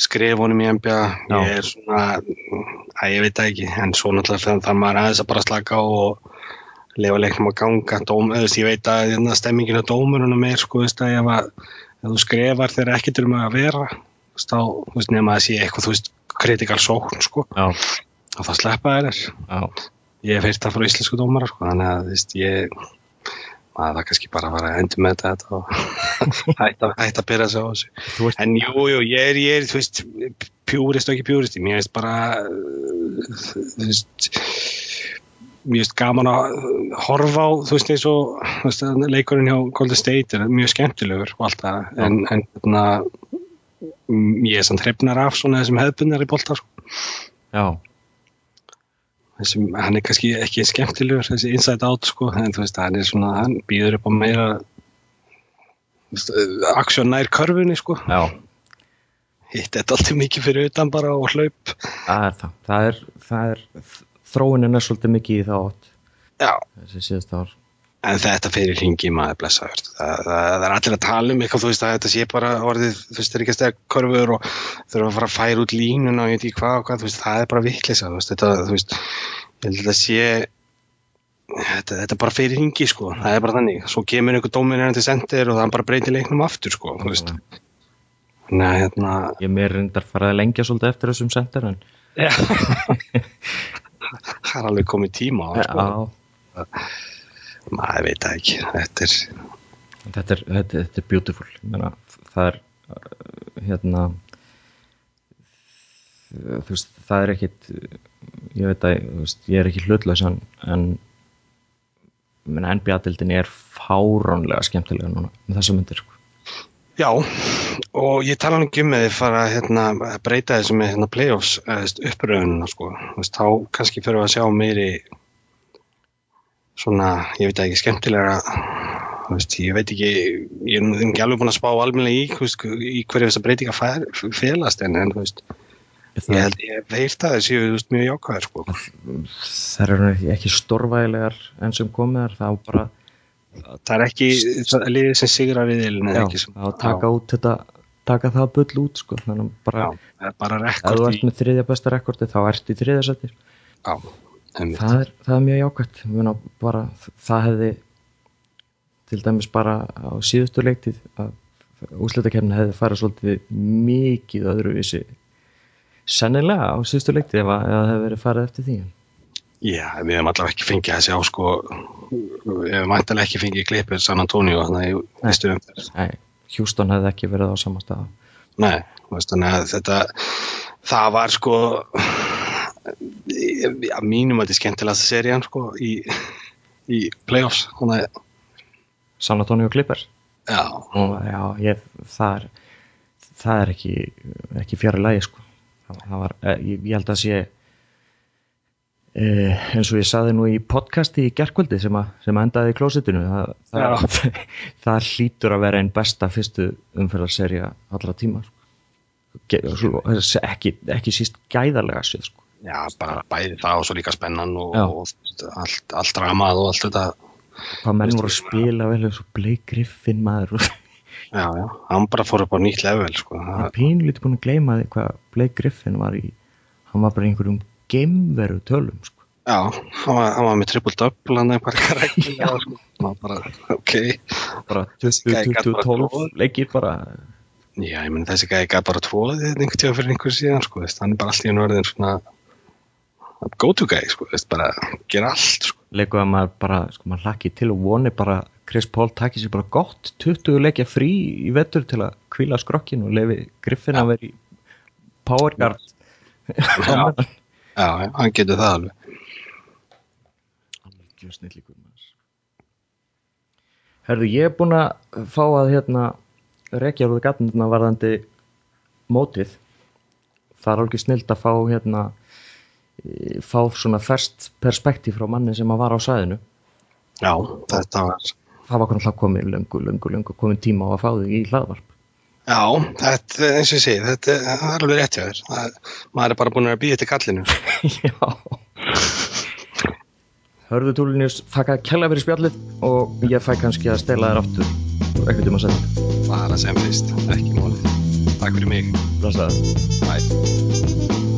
skrifunum í NBA, Já. ég er svona, að ég veit það ekki, en svo náttúrulega þegar þarf maður aðeins að bara slaka og lefa leiknum að ganga, dóm, þess, ég veit að hérna, stemmingin á dómurunum er, sko, veist, að að, ef þú skrifar þegar ekkert er um að vera, veist, þá, þú veist, nema að sé eitthvað, veist, kritikal sókn, sko, já, og það sleppa þér, já, ég hef heyrt það frá íslensku dómara sko, þannig að veist, ég maður það kannski bara að fara að endur með þetta og hætta, hætta að byrja sig á þessu. En jú, jú, ég er, ég er þú veist, pjúrist og ekki pjúrist mér veist bara þú veist mér veist gaman að horfa á þú veist eins og leikurinn hjá Golden State er mjög skemmtilegur og allt það, en, en hérna, mm, ég er samt hrefnar af svona þessum hefðbundar í bolta sko. Já, þessum, hann er kannski ekki skemmtilegur þessi inside out sko en þú veist hann er svona, hann býður upp á meira aksjón nær körfunni sko. Já, hitt þetta alltaf mikið fyrir utan bara og hlaup. Það er það. Það er, það er þróunin er svolítið mikið í þá átt. Já, þessi síðust ár en þetta fyrir hringi maður blessaður. Það, það, það er allir að tala um eitthvað þú veist að þetta sé bara orðið það er ekki að stega körfur og þurfa að fara að færa út línuna og ég veit ekki hvað og hvað veist það er bara veist þetta þú veist ég held að þetta sé þetta, þetta bara fyrir hringi sko. Það er bara þannig. Svo kemur einhver dóminirandi sendir og það bara breytir leiknum aftur sko þú veist. Nei, hérna, ég mér reyndar farið að lengja svolítið eftir þessum sendir en það er alveg komið tíma á sko. Maður veit ekki þetta er, þetta er, þetta, þetta er beautiful Ég meina, það er uh, hérna þú veist, það er ekkit ég veit að veist, ég er ekki hlutlaus en, NBA-dildin er fáránlega skemmtilega núna með þessa myndir sko. Já, og ég tala nú ekki um með þið fara hérna, að breyta þessu með hérna, playoffs uppröðununa sko. Þá kannski fyrir að sjá meiri svona, ég veit ekki, skemmtilega veist, ég veit ekki ég er ekki alveg búin að spá almennilega í, veist, í hverju þess að breytinga felast en, en þú veist, ég það, held ég veit að þú veist, mjög jákvæður sko. það eru ekki- stórvægilegar enn sem komið þar þá bara það er ekki það liðið sem sigrar við ilin já, ekki sem, þá taka út þetta taka það bull út sko. að bara já, það bara ef þú ert með þriðja besta rekordi þá ert í þriðja seti já. Það er, það er mjög jákvæmt bara, það hefði til dæmis bara á síðustu leiktið að úsleitakefni hefði farið svolítið mikið öðruvísi sennilega á síðustu leiktið ef, að- ef það hefði verið farið eftir því. Já, við hefum allavega ekki fengið þessi á sko, við hefum vantilega ekki fengið klippið San Antonio þannig í fyrstu umferð. Nei, Houston hefði ekki verið á sama stað. Nei, veist, þetta, það var sko, að mínum að þetta er skemmtilegast serían sko í, í playoffs, að, San Antonio Clippers já, og já, ég, það er það er ekki, ekki fjara lagi sko. það, það var, eh, ég, ég held að sé eh, eins og ég saði nú í podcasti í gerkvöldi sem, að, sem endaði í klósitinu það, það, það hlýtur að vera einn besta fyrstu umferðarserja allra tíma sko. Ekki, ekki síst gæðarlega séð sko. Já, bara bæði það og svo líka spennan og, og allt, allt dramað og allt þetta, hvað menn voru að spila vel eins og Blake Griffin maður já, já, hann bara fór upp á nýtt level sko, það, er pínlítið búin að gleyma því hvað Blake Griffin var í hann var bara einhverjum geimveru tölum sko. já, hann var, hann var með triple double, hann er bara reglulega, sko, hann var bara, ok, bara Þessi gæi gat bara 20-12 tróð. leikir bara. Já, ég meni þessi gæði gæði bara tvoðið einhvern tíma fyrir einhver síðan, sko, hann er bara allt í einu orðin svona go to gæði, sko, veist, bara gera allt, sko. leikuð að maður bara, sko maður hlakki til og voni bara Chris Paul takki sér bara gott 20 leikja frí í vetur til að kvíla skrokkin og lefi Griffin að vera í power guard Já. Já, hann getur það alveg. algjör snillíkur maður Herðu, ég er búin að fá að hérna rekja úr gatnirna varðandi mótið það er alveg snilt að fá hérna fá svona ferst perspektíf frá manni sem að var á sæðinu Já, þetta var það var kannski komið löngu, löngu, löngu komið tíma á að fá þig í hlaðvarp Já, þetta, eins og ég segi, þetta er alveg rétt hjá þér. Maður er bara búin að býja til kallinu. Já Hörðu Túlinius, þakka kella fyrir spjallið og ég fæ kannski að stela þér aftur eitthvað tíma að setja Bara sem fyrst, ekki málið. Takk fyrir mig. Blessaður Bye.